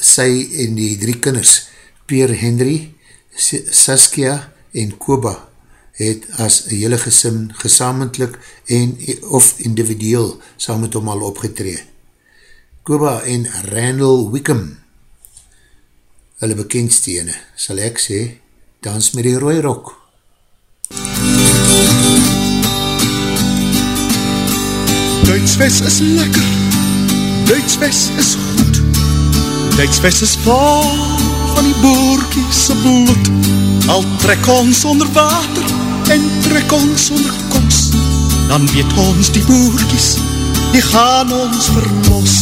sy en die drie kinders, Pierre Henry, Saskia en Koba, het as hele gesin gesamentlik en of individueel saam met hom al opgetree. Koba en Randall Wickham, hulle bekendsteene, sal ek sê, dans met die rooi rok. Duitswes is lekker, Duitswes is goed, Duitswes is vol van die boerkies bloed. Al trek ons onder water en trek ons onder kos, dan weet ons die boerkies, die gaan ons verlos.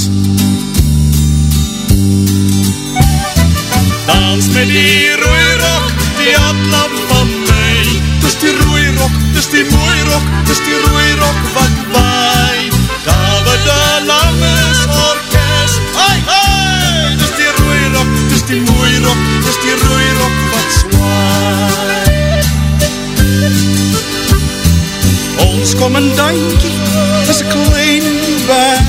Dans met die rooi rok, die atlam van my, dis die rooi rok, dis die mooi rok, dis die rooi rok wat waai. David de Langes orkest, ai ai, dis die rooi rok, dis die mooi rok, dis die rooi Ons kommandantje is een klein weg,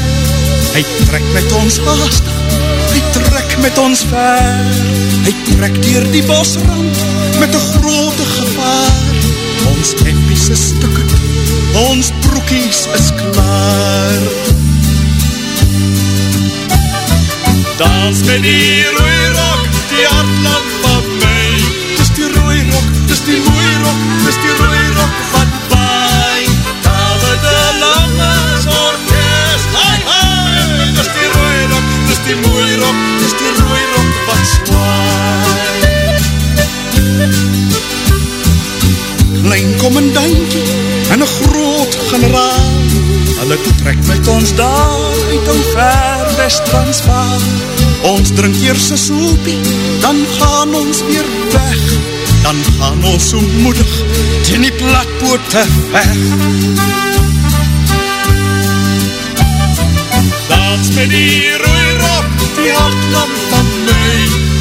hy trek met ons haast, hy trek met ons ver, hy trek dier die bosrand met een grote gevaar. Ons hempies is stukken, ons broekies is klaar. Dans met die rooi rok, die hartland van my. Dis die rooi rok, dis die mooi rok, dis die rooi dis die mooi rok, dis die rooi rok wat zwaai. Klein commandantje en een groot generaal Hulle trek met ons daar uit een ver West-Transvaal Ons drink eers een soepie, dan gaan ons weer weg. Dan gaan ons so moedig teen die platboote weg. Dans met die rooi die hartlam van my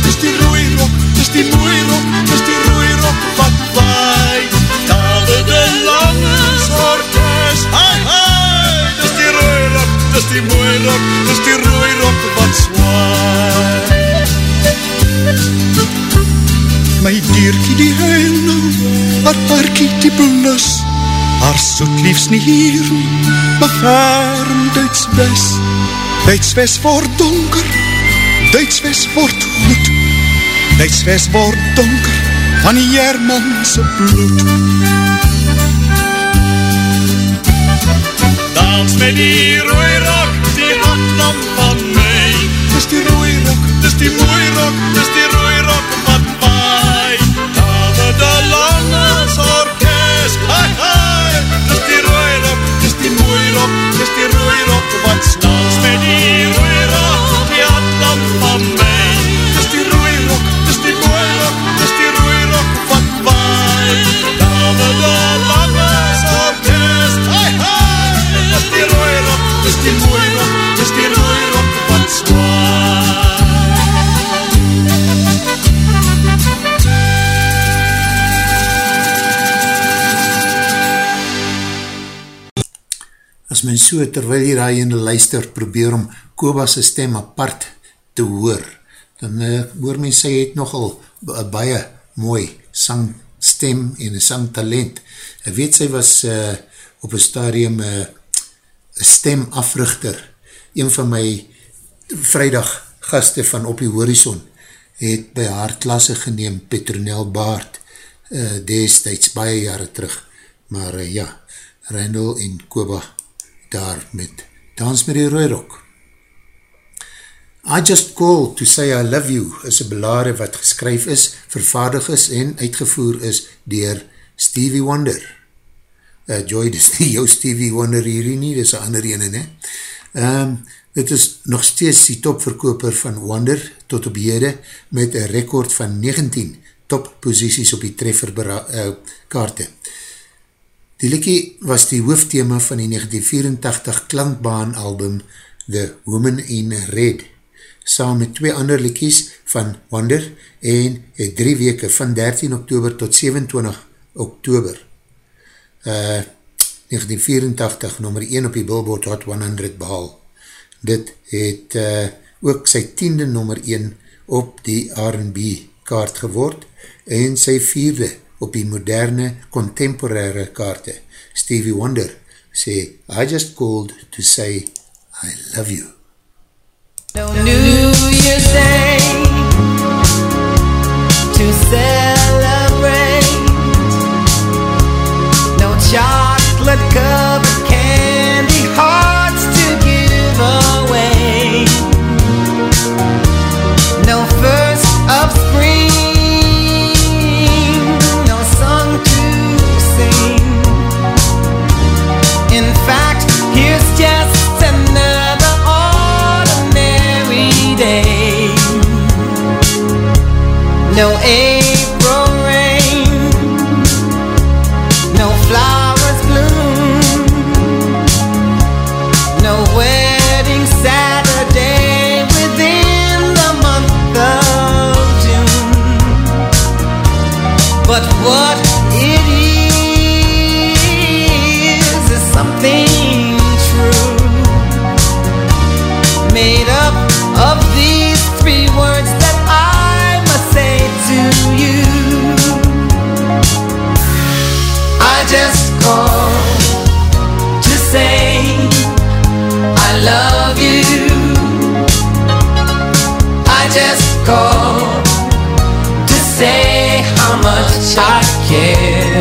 Dis die rooi rok, dis die mooi rok, dis die rooi rok wat waai David de Langes orkest, hai hai. Dis die rooi rok, dis die mooi rok, dis die rooi rok wat zwaai. My dierkie die huil nou, haar parkie die blus. Haar soet liefs nie hier maar ver in Duitswes Duitswes word donker, Duitswes word goed. Duitswes word donker, van die Jermanse bloed. Dans met die rooi rok, die hartlam van my. Dis die rooi rok, dis die mooi rok, dis die rooi rok wat waai. David de Langes orkest, hai hai Dis die rooi rok, dis die mooi rok, dis die rooi rok wat dans so terwyl jy daar ene luister probeer om Koba's stem apart te hoor, dan uh, hoor men sy het nogal baie mooi sang stem en sangtalent. Ek weet sy was uh, op een stadium uh, stemafrichter. Een van my vrijdag gaste van Op die Horizon het by haar klasse geneem Petronel Baard uh, destijds baie jare terug. Maar uh, ja, Randall en Koba daar met Dans met die Rooirok. I Just Call to Say I Love You is een belare wat geskryf is, vervaardig is en uitgevoer is dier Stevie Wonder. Uh, Joy, dis nie jou Stevie Wonder hierdie nie, dis een ander ene, ne? Um, dit is nog steeds die topverkoper van Wonder tot op hede met een rekord van 19 topposities op die treffer uh, kaarte. Die likkie was die hoofdthema van die 1984 klankbaan album The Woman in Red, saam met twee ander likkies van Wonder en het drie weke van 13 oktober tot 27 oktober uh, 1984 nummer 1 op die Billboard Hot 100 behal. Dit het uh, ook sy tiende nummer 1 op die R&B kaart geword en sy vierde op die moderne contemporaire kaarte. Stevie Wonder sê, I just called to say I love you. No New Year's Day to celebrate. No chocolate covered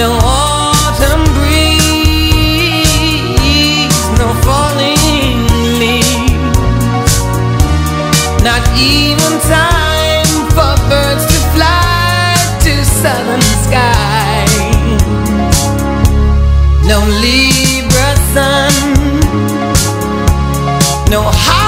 No autumn breeze, no falling leaves, not even time for birds to fly to southern skies. No Libra sun, no Halloween,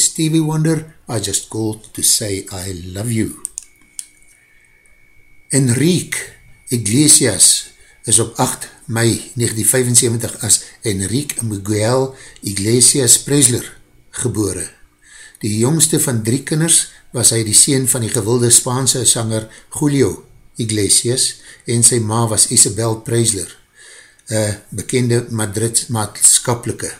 sê Stevie Wonder, I just called to say I love you. Enrique Iglesias is op 8 mei 1975 as Enrique Miguel Iglesias Presler gebore. Die jongste van drie kinders was hy die seen van die gewilde Spaanse sanger Julio Iglesias en sy ma was Isabel Presler, een bekende Madrid maatskapelike.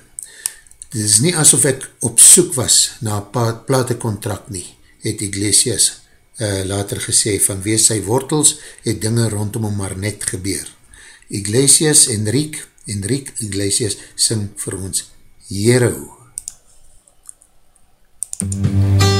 Dit is nie asof ek op soek was na een platecontract nie, het Iglesias uh, later gesê, vanweer sy wortels het dinge rondom hom maar net gebeur. Iglesias, Enrique, Enrique Iglesias sing vir ons Hero. Let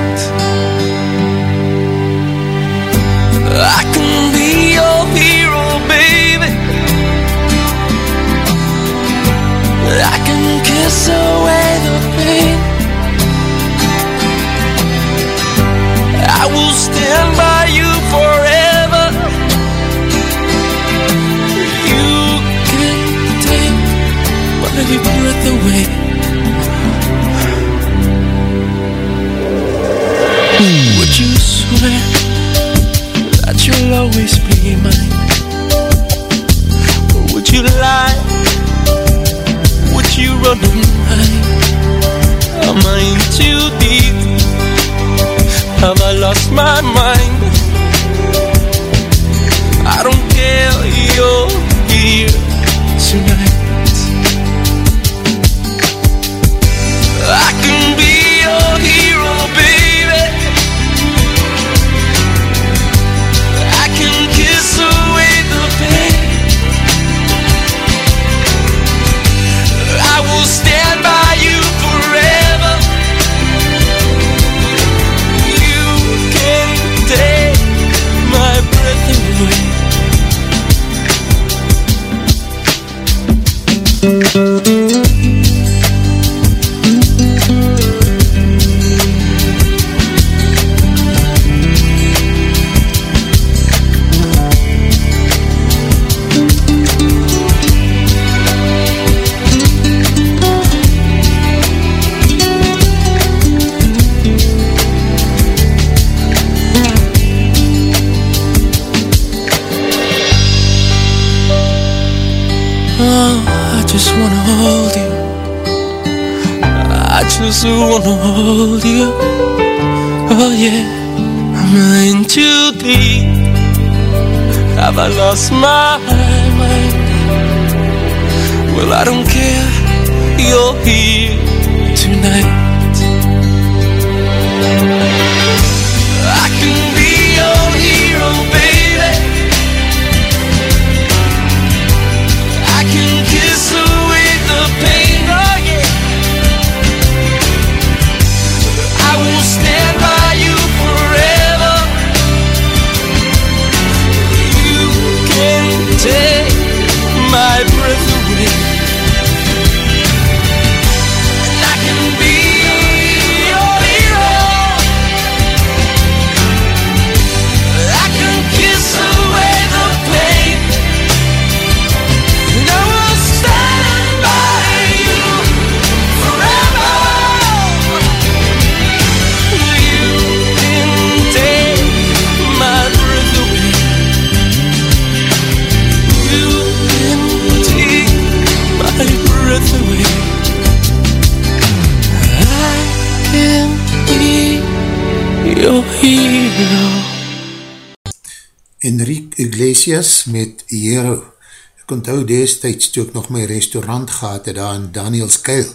Onthou destijds toe ek nog my restaurant gehad het daar in Daniels Keil,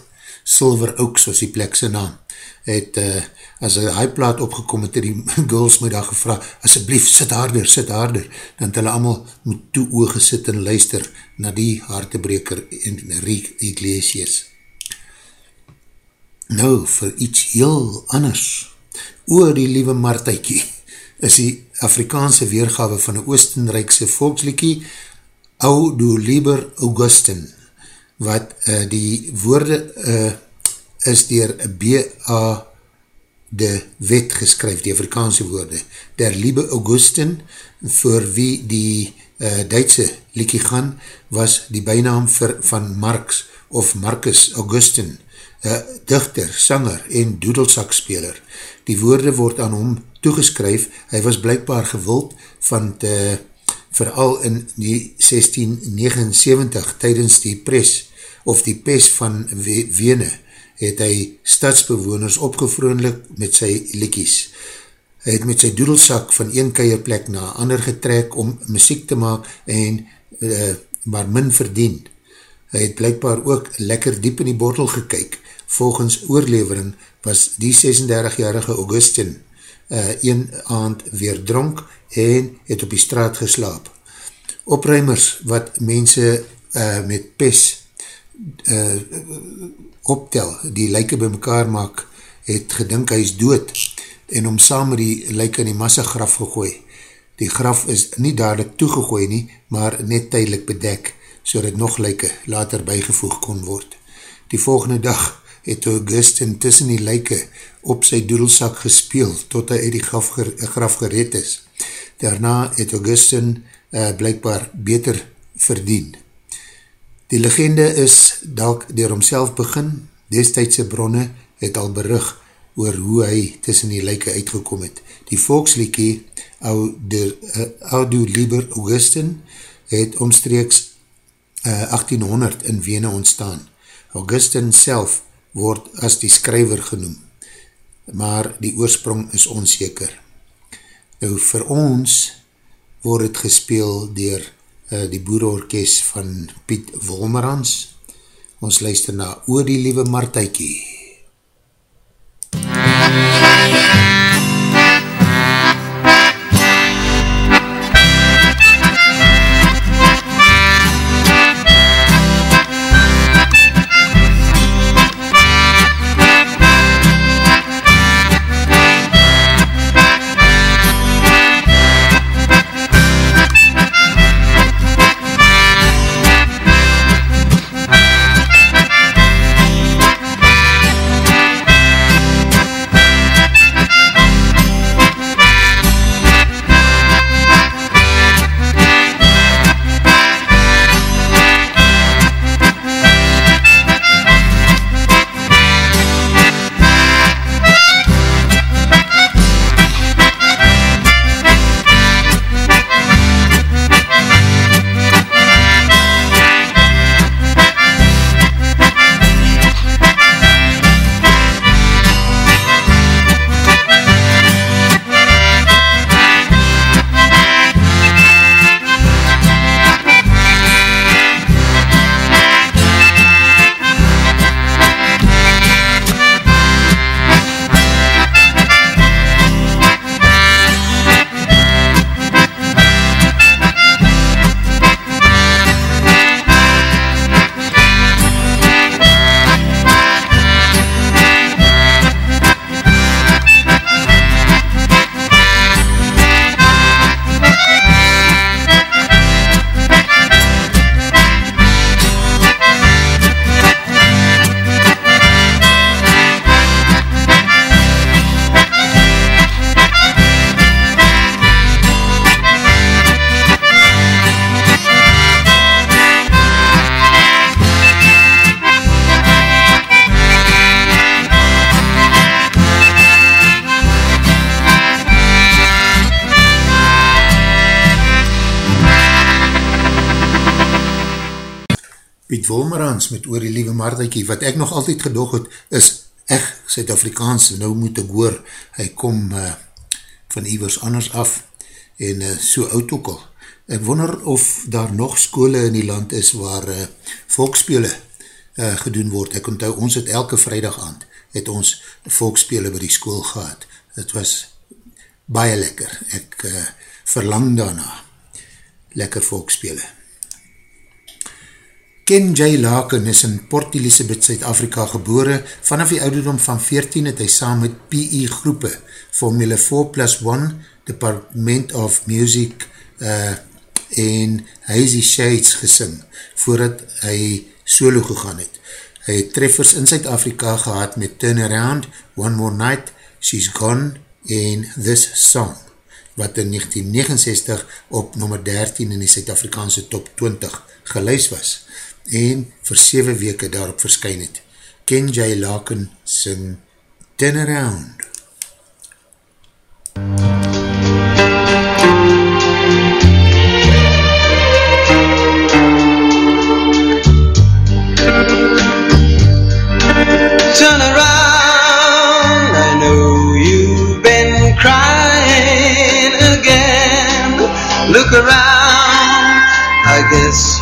Silver Oaks was die plekse naam, het uh, as hy plaat opgekom het, het die girls my daar gevra, asjeblief sit harder, sit harder, dan het hulle allemaal met toe oog gesit en luister na die hartebreker Enrique Iglesias. Nou, vir iets heel anders, oor die liewe Martijkie, is die Afrikaanse weergawe van die Oostenrijkse volksliekie Au du Lieber Augustin, wat uh, die woorde uh, is dier B.A. de wet geskryf, die Afrikaanse woorde. Der Liebe Augustin, voor wie die uh, Duitse liekie gaan, was die bijnaam vir, van Marx of Marcus Augustin, uh, dichter, sanger en doedelsakspeler. Die woorde word aan hom toegeskryf, hy was blijkbaar gewild van te, vooral in die 1679 tydens die pres of die pes van Wene het hy stadsbewoners opgevroonlik met sy likies. Hy het met sy doedelsak van een keierplek na ander getrek om muziek te maak en uh, maar min verdien. Hy het blijkbaar ook lekker diep in die bottel gekyk. Volgens oorlevering was die 36-jarige Augustin uh, een aand weer dronk en het op die straat geslaap. Opruimers wat mense uh, met pes uh, optel, die lyke by mekaar maak, het gedink hy is dood en om saam die lyke in die massa graf gegooi. Die graf is nie dadelijk toegegooi nie, maar net tydelik bedek, so dat nog lyke later bijgevoeg kon word. Die volgende dag het Augustin tussen die lyke op sy doedelsak gespeel, tot hy uit die graf, graf gered is. Daarna het Augustin uh, blijkbaar beter verdien. Die legende is dalk dier homself begin, destijdse bronne het al berug oor hoe hy tussen die lyke uitgekom het. Die volksliekie Audu uh, Liber Augustin het omstreeks uh, 1800 in Wene ontstaan. Augustin self word as die skryver genoem, maar die oorsprong is onzeker. Nou vir ons word het gespeel dier uh, die boerorkest van Piet Wolmerans. Ons luister na Oor die Liewe Martijkie. MUZIEK Wolmerans met oor die liewe Martijkie, wat ek nog altyd gedog het, is echt Suid-Afrikaans, nou moet ek hoor, hy kom uh, van iwers anders af en uh, so oud ook al. Ek wonder of daar nog skole in die land is waar uh, volkspele uh, gedoen word. Ek onthou, ons het elke vrijdag aand het ons volkspele by die school gehad. Het was baie lekker. Ek uh, verlang daarna. Lekker volkspele. Ken J. Laken is in Port Elizabeth, Zuid-Afrika gebore. Vanaf die ouderdom van 14 het hy saam met PE groepe Formule 4 plus 1, Department of Music uh, en Hazy Shades gesing, voordat hy solo gegaan het. Hy het treffers in Zuid-Afrika gehad met Turn Around, One More Night, She's Gone en This Song, wat in 1969 op nummer 13 in die Zuid-Afrikaanse top 20 geluis was en vir 7 weke daarop verskyn het. Ken J. Laken sing Turn Around. Turn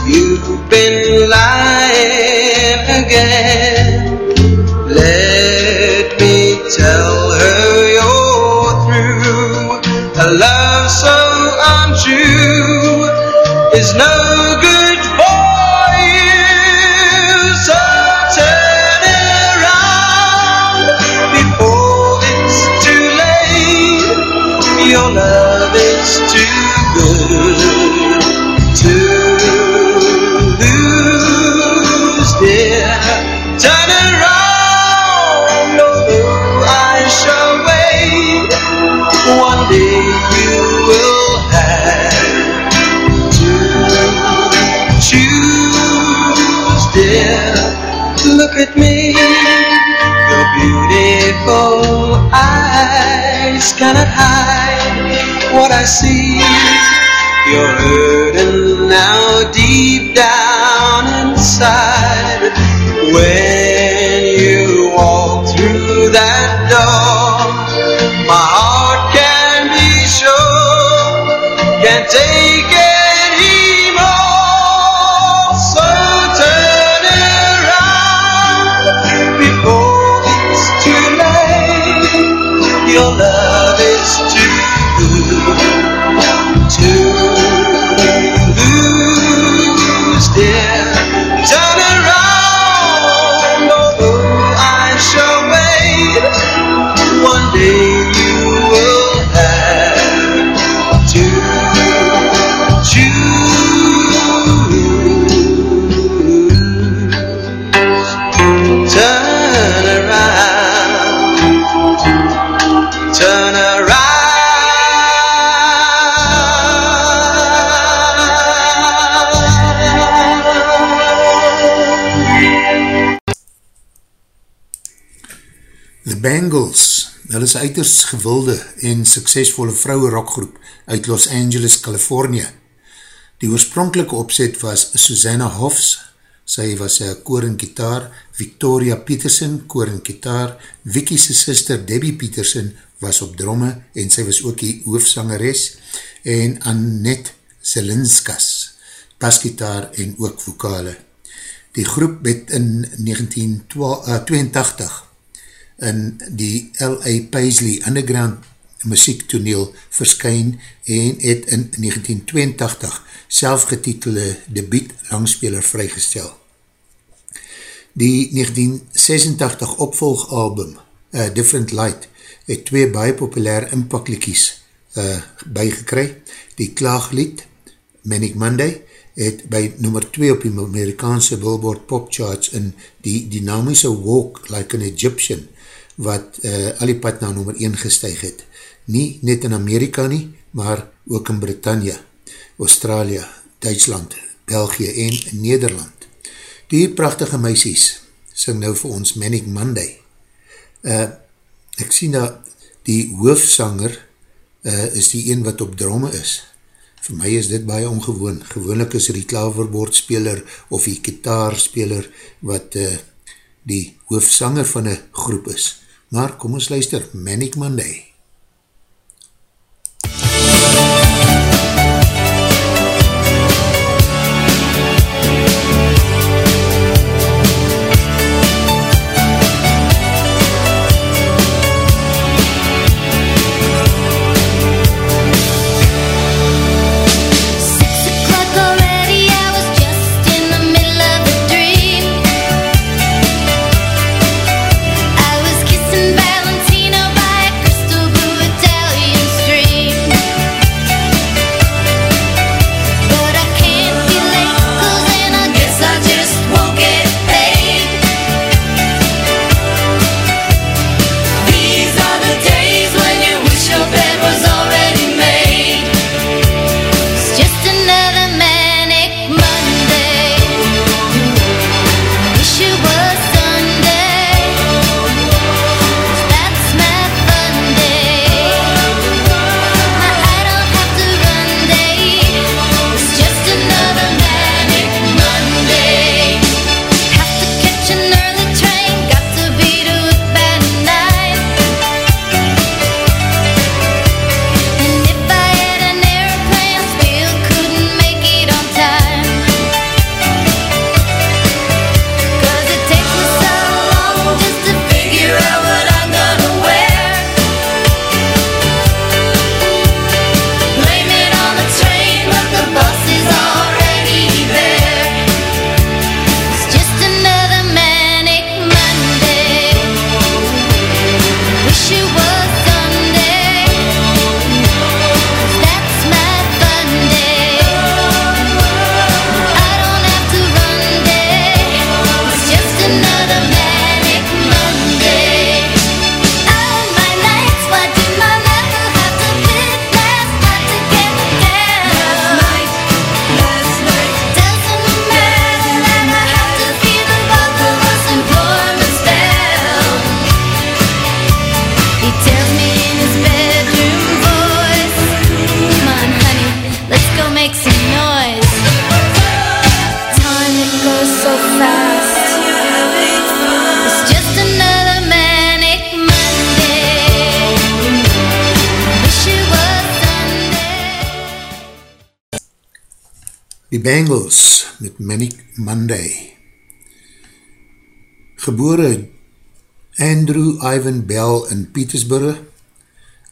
you've been lying again. Let me tell At me, your beautiful eyes cannot hide what I see. You're hurting now deep down inside. When you walk through that door, my heart can be sure can't take anymore. Hulle is uiters gewilde en suksesvolle vrouwe rockgroep uit Los Angeles, California. Die oorspronkelike opzet was Susanna Hoffs, sy was koor en gitaar, Victoria Peterson, koor en gitaar, Vicky sy sister Debbie Peterson was op dromme en sy was ook die hoofsangeres, en Annette Zelinskas, basgitaar en ook vokale. Die groep het in 1982 in die L.A. Paisley Underground muziektoneel verskyn en het in 1982 selfgetitelde debiet langspeler vrygestel. Die 1986 opvolgalbum uh, Different Light het twee baie populair inpakliekies uh, bygekry. Die klaaglied Manic Monday het by nummer 2 op die Amerikaanse Billboard Pop Charts in die dynamische Walk Like an Egyptian wat uh, al die pad na nummer 1 gestuig het. Nie net in Amerika nie, maar ook in Britannia, Australië, Duitsland, België en Nederland. Die prachtige meisies sing nou vir ons Manic Monday. Uh, ek sien dat die hoofsanger uh, is die een wat op dromme is. Voor my is dit baie ongewoon. Gewoonlik is er die klaverboorspeler of die kitaarspeler wat uh, die hoofsanger van een groep is. Maar kom ons luister, Manic Monday. Met Manic Monday. Gebore Andrew Ivan Bell in Petersburg.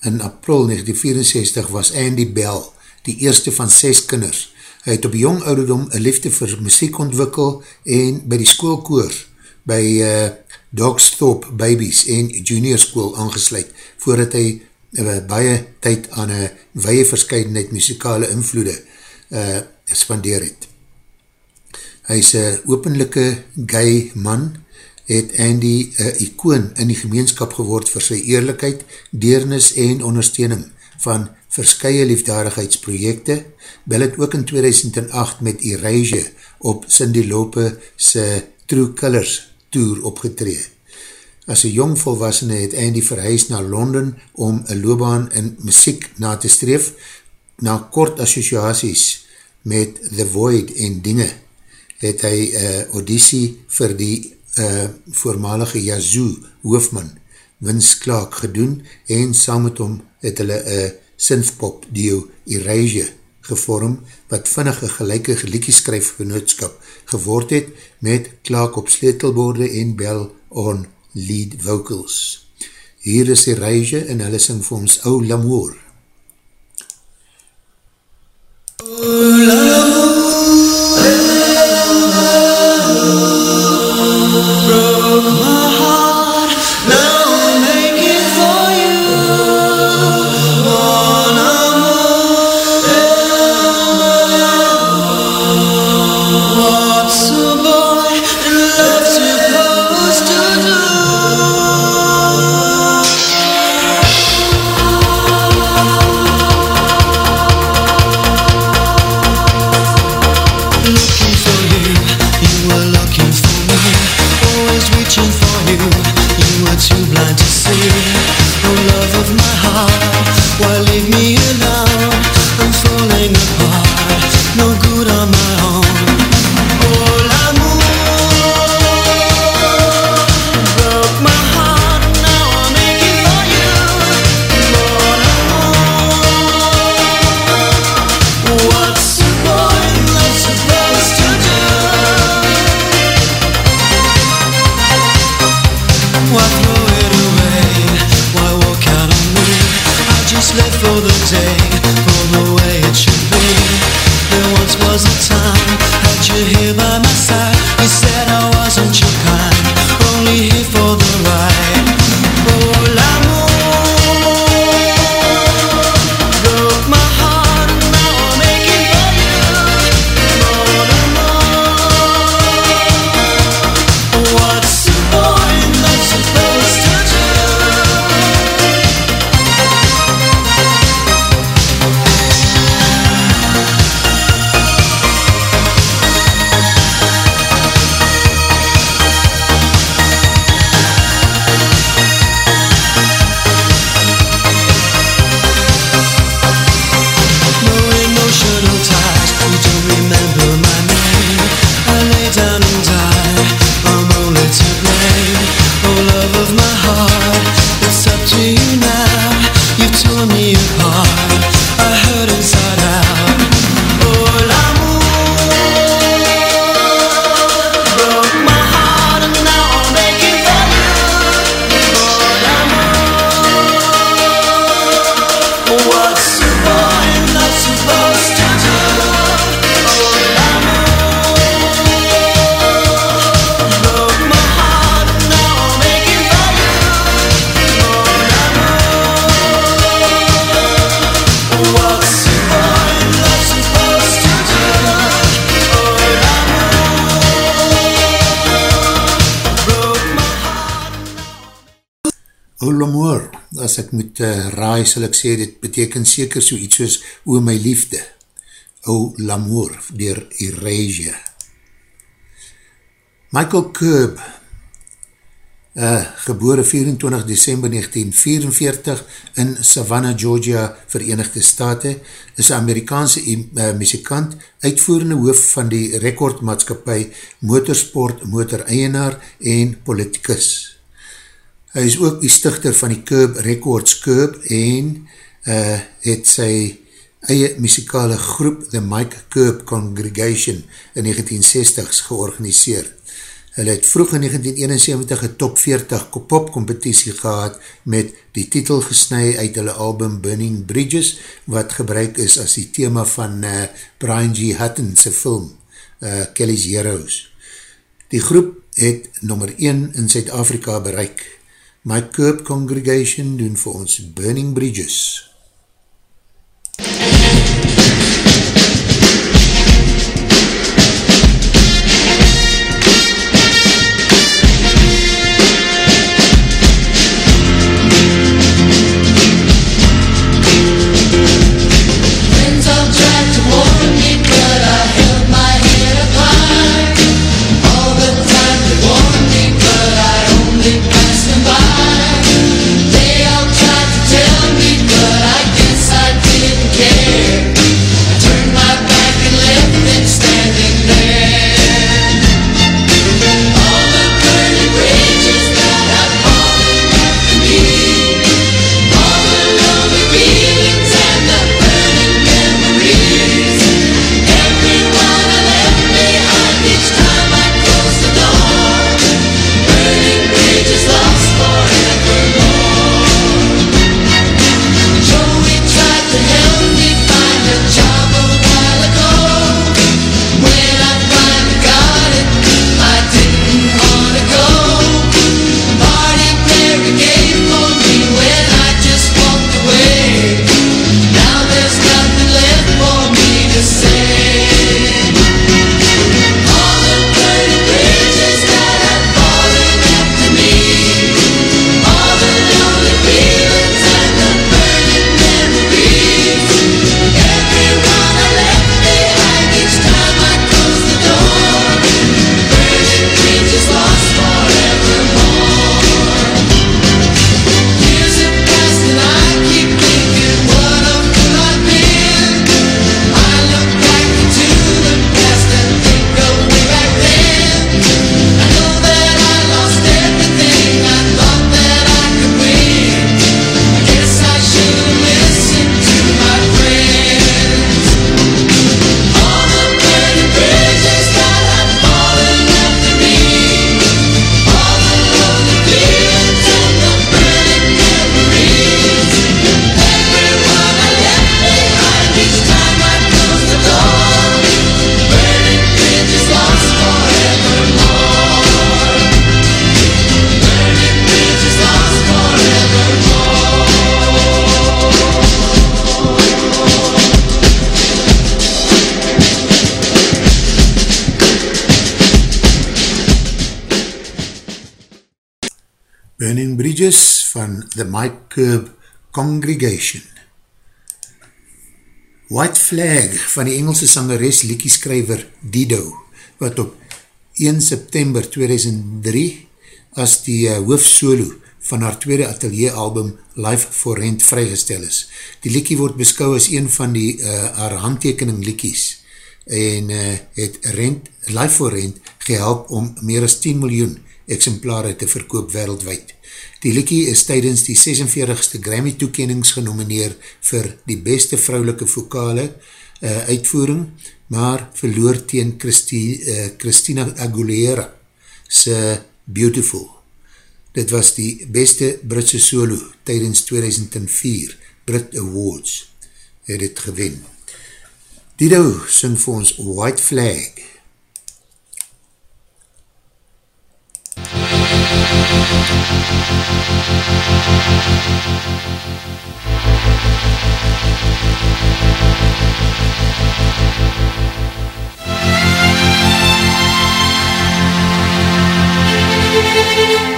In april 1964 was Andy Bell die eerste van ses kinders. Hy het op jong ouderdom een liefde vir muziek ontwikkel en by die schoolkoor by uh, Dogsthorpe Babies en Junior School aangesluit voordat hy uh, baie tyd aan een weie verscheidenheid muzikale invloede uh, spandeer het. Hy is een openlijke gay man, het Andy een icoon in die gemeenskap geword vir sy eerlijkheid, deernis en ondersteuning van verskye liefdadigheidsprojekte. Bel het ook in 2008 met Erasure op Cindy Lope sy True Colors tour opgetree. As een jong volwassene het Andy verhuis na Londen om een loopbaan in muziek na te streef, na kort associaties met The Void en dinge, het hy uh, auditie vir die uh, voormalige Yazoo hoofman Vince Clark gedoen en saam met hom het hulle een synthpop duo Erasure gevorm wat vinnig een gelijke liedjeskryfgenootskap geword het met Clark op sleutelborde en bel on lead vocals. Hier is Erasure en hulle sing vir ons Ou L'Amour. Oh, Broke for the day, as ek moet uh, raai sal ek sê, dit beteken seker so iets soos O my liefde. Ou L'Amour, dier Erasure. Michael Curb, uh, gebore 24 December 1944 in Savannah, Georgia, Verenigde Staten, is een Amerikaanse uh, muzikant, uitvoerende hoof van die rekordmaatskapie, motorsport, motoreienaar en politicus. Hy is ook die stichter van die Curb Records Curb en uh, het sy eie muzikale groep The Mike Curb Congregation in 1960s georganiseer. Hulle het vroeg in 1971 een top 40 popcompetitie gehad met die titel gesnui uit hulle album Burning Bridges, wat gebruik is as die thema van uh, Brian G. Hutton's film uh, Kelly's Heroes. Die groep het nummer 1 in Zuid-Afrika bereik. My Curb Congregation doen vir ons Burning Bridges. Friends The Mike Curb Congregation. White Flag van die Engelse sangeres liekieskrijver Dido, wat op 1 September 2003 as die uh, hoofsolo van haar tweede atelier album Life for Rent vrygestel is. Die liekie word beskou as een van die uh, haar handtekening liekies en uh, het Rent, Life for Rent gehelp om meer as 10 miljoen exemplare te verkoop wereldwijd. Die liekie is tydens die 46ste Grammy toekennings genomineer vir die beste vrouwelike vokale uh, uitvoering, maar verloor teen Christi, uh, Christina Aguilera se Beautiful. Dit was die beste Britse solo tydens 2004 Brit Awards het het gewen. Dido sing vir ons White Flag. I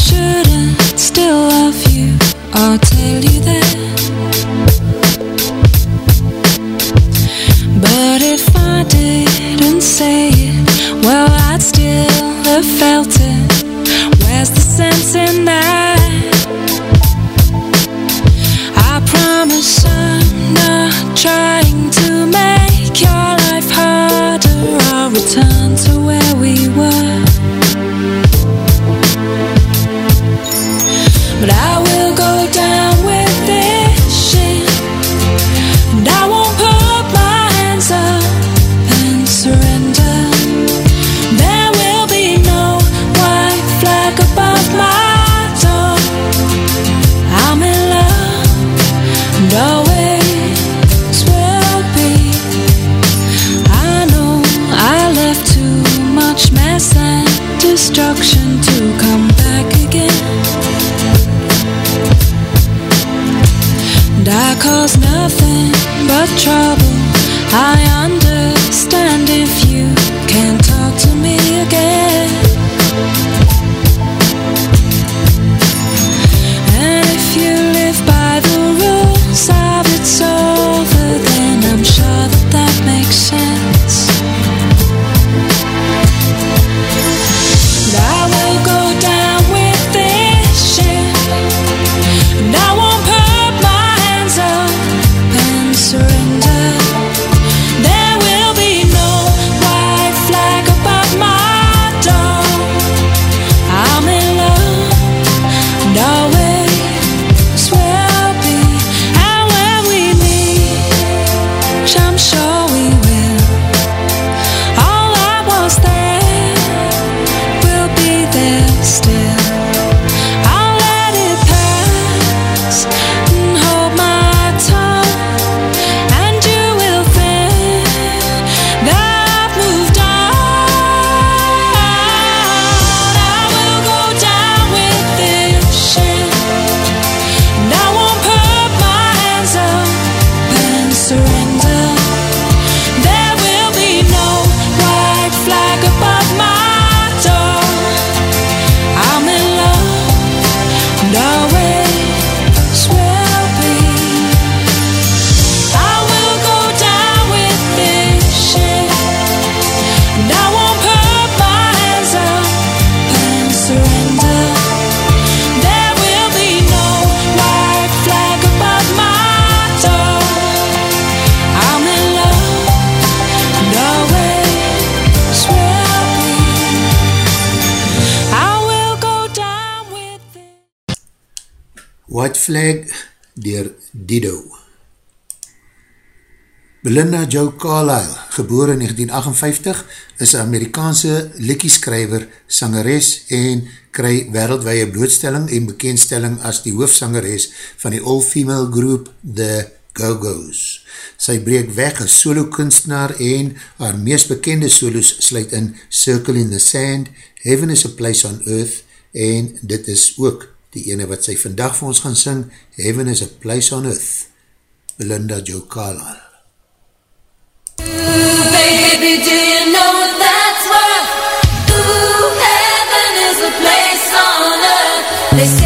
shouldn't still love you. I'll tell you that. But if I didn't say it, well, I'd still have felt it. Where's the sense in that? I promise I'm not trying to make your life harder. I'll return to Joe Carlyle, geboor in 1958, is een Amerikaanse lekkieskrijver, sangeres en kry wereldwee blootstelling en bekendstelling as die hoofsangeres van die all-female groep The Go-Go's. Sy breek weg as solo kunstenaar en haar meest bekende solos sluit in Circle in the Sand, Heaven is a Place on Earth en dit is ook die ene wat sy vandag vir ons gaan sing, Heaven is a Place on Earth, Belinda Jo Carlyle. They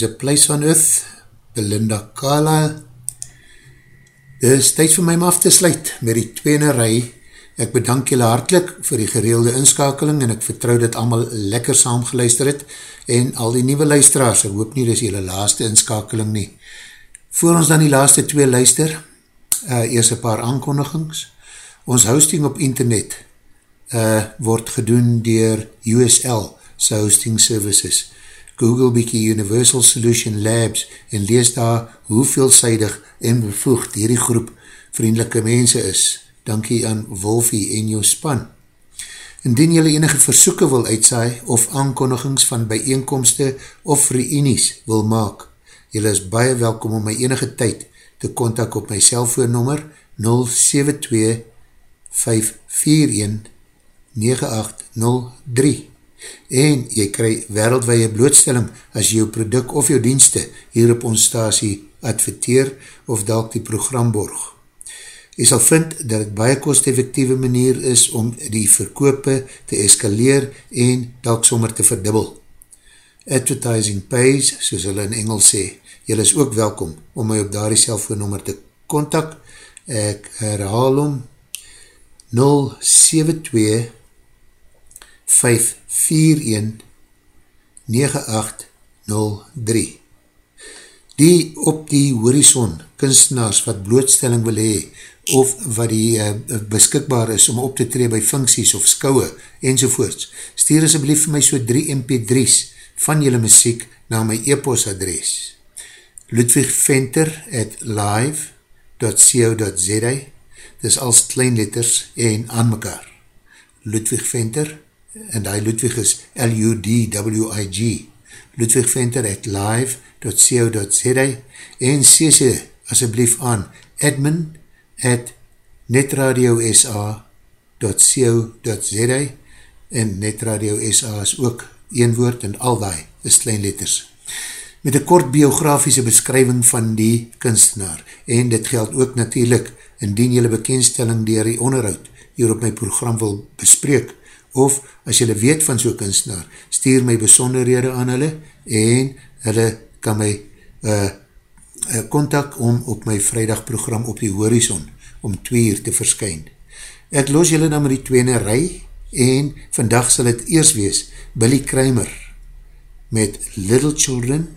is a place on earth, Belinda Carlisle. Dit is tyd vir my om af te sluit met die tweene rij. Ek bedank julle hartlik vir die gereelde inskakeling en ek vertrou dat allemaal lekker saam geluister het en al die nieuwe luisteraars, ek hoop nie dis julle laaste inskakeling nie. Voor ons dan die laaste twee luister, uh, eers een paar aankondigings. Ons hosting op internet uh, word gedoen dier USL, sy hosting services. Google bykie Universal Solution Labs en lees daar hoe veelzijdig en bevoegd hierdie groep vriendelike mense is. Dankie aan Wolfie en jou span. Indien jylle enige versoeken wil uitsaai of aankondigings van bijeenkomste of reunies wil maak, jylle is baie welkom om my enige tyd te kontak op my cellfoonnummer 072 541 9803 en jy kry wereldwee blootstelling as jy jou product of jou dienste hier op ons stasie adverteer of dalk die program borg. Jy sal vind dat het baie kost-effectieve manier is om die verkope te eskaleer en dalk sommer te verdubbel. Advertising pays, soos hulle in Engels sê. Jy is ook welkom om my op daar die cellfoonnummer te kontak. Ek herhaal om 072 541 9803 Die op die horizon kunstenaars wat blootstelling wil hee of wat die uh, beskikbaar is om op te tree by funksies of skouwe enzovoorts, stuur asblief vir my so 3 mp3's van julle muziek na my e-post adres Ludwig Venter at live.co.za dis als kleinletters en aan mekaar. Ludwig Venter en die Ludwig is L-U-D-W-I-G Ludwig Venter at live.co.za en sê asjeblief aan admin at netradiosa.co.za en Netradio SA is ook een woord en al die is kleinletters. Met een kort biografiese beskrywing van die kunstenaar. En dit geld ook natuurlijk indien jylle bekendstelling dier die onderhoud hier op my program wil bespreek of as jylle weet van so'n kunstenaar, stuur my besonderhede aan hulle en hulle kan my uh, kontak om op my vrijdagprogram op die horizon om twee uur te verskyn. Ek los julle dan met die tweene rij en vandag sal het eers wees Billy Kramer met Little Children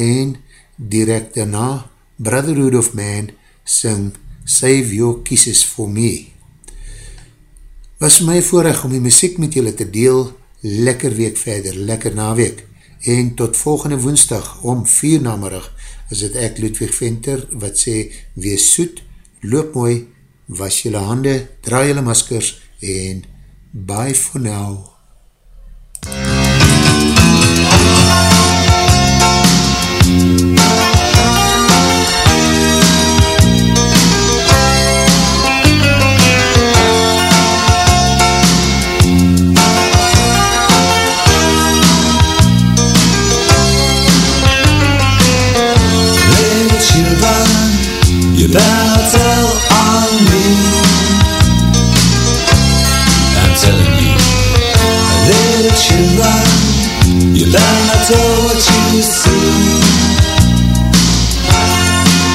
en direct daarna Brotherhood of Man sing Save Your Kisses For Me. Was my voorrecht om die muziek met julle te deel, lekker week verder, lekker naweek en tot volgende woensdag om vier namerig is het ek Ludwig Venter wat sê, wees soet, loop mooi, was jylle hande, draai jylle maskers en bye for now. Little you.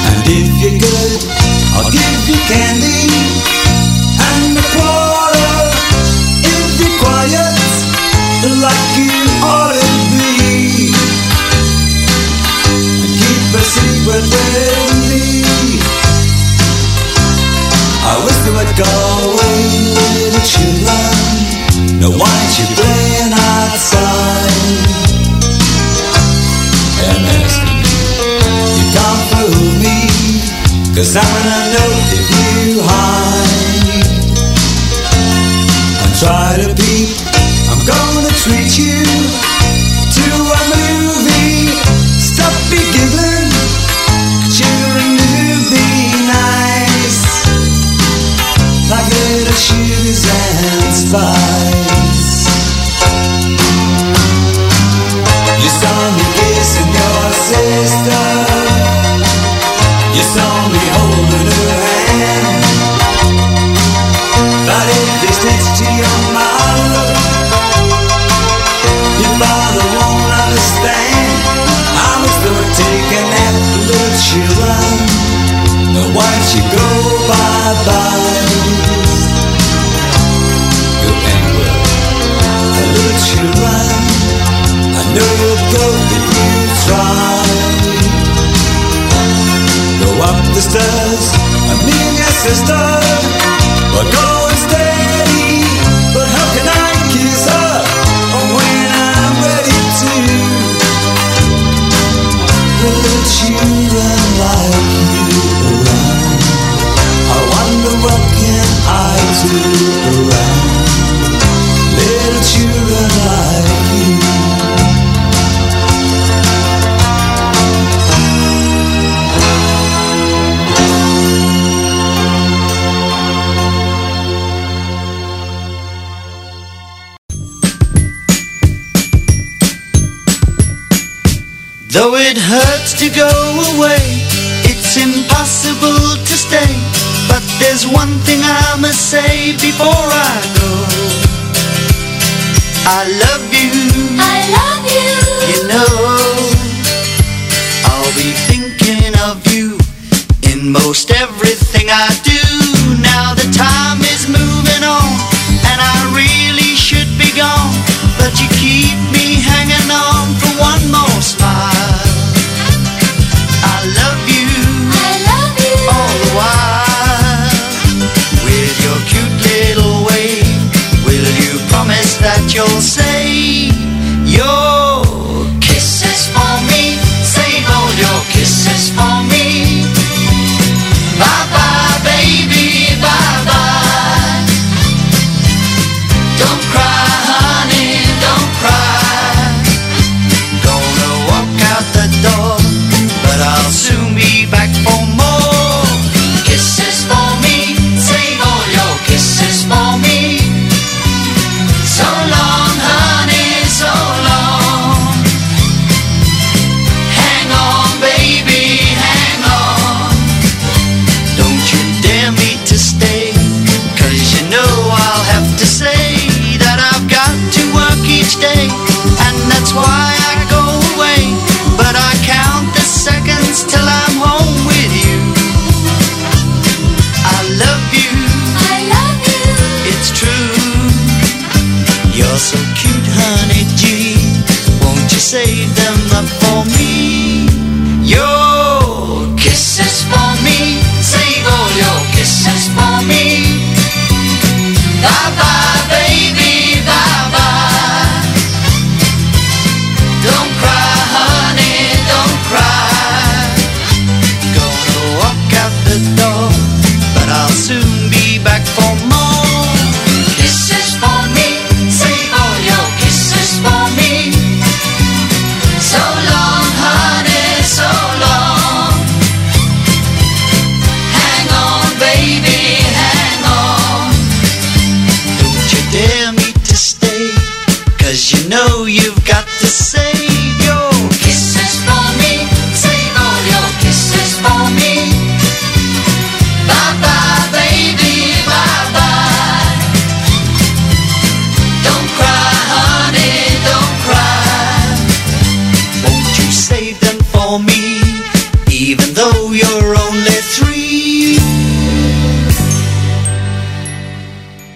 And if you're good, I'll give you candy and quarter. If you're quiet, like you ought to be. Keep a secret with me. I wish they would go away, little children. Now why aren't you playing outside? Cause I'm gonna know if you hide. And try to peep, I'm gonna treat you to a movie. Stop be giggling, children do be nice, like little shoes and spice. You saw me kissing your sister, she go bye-bye Go I let you run. I know you'll go if you try Go up the stairs, a million say before I go I love you. I love you. You know I'll be thinking of you In most every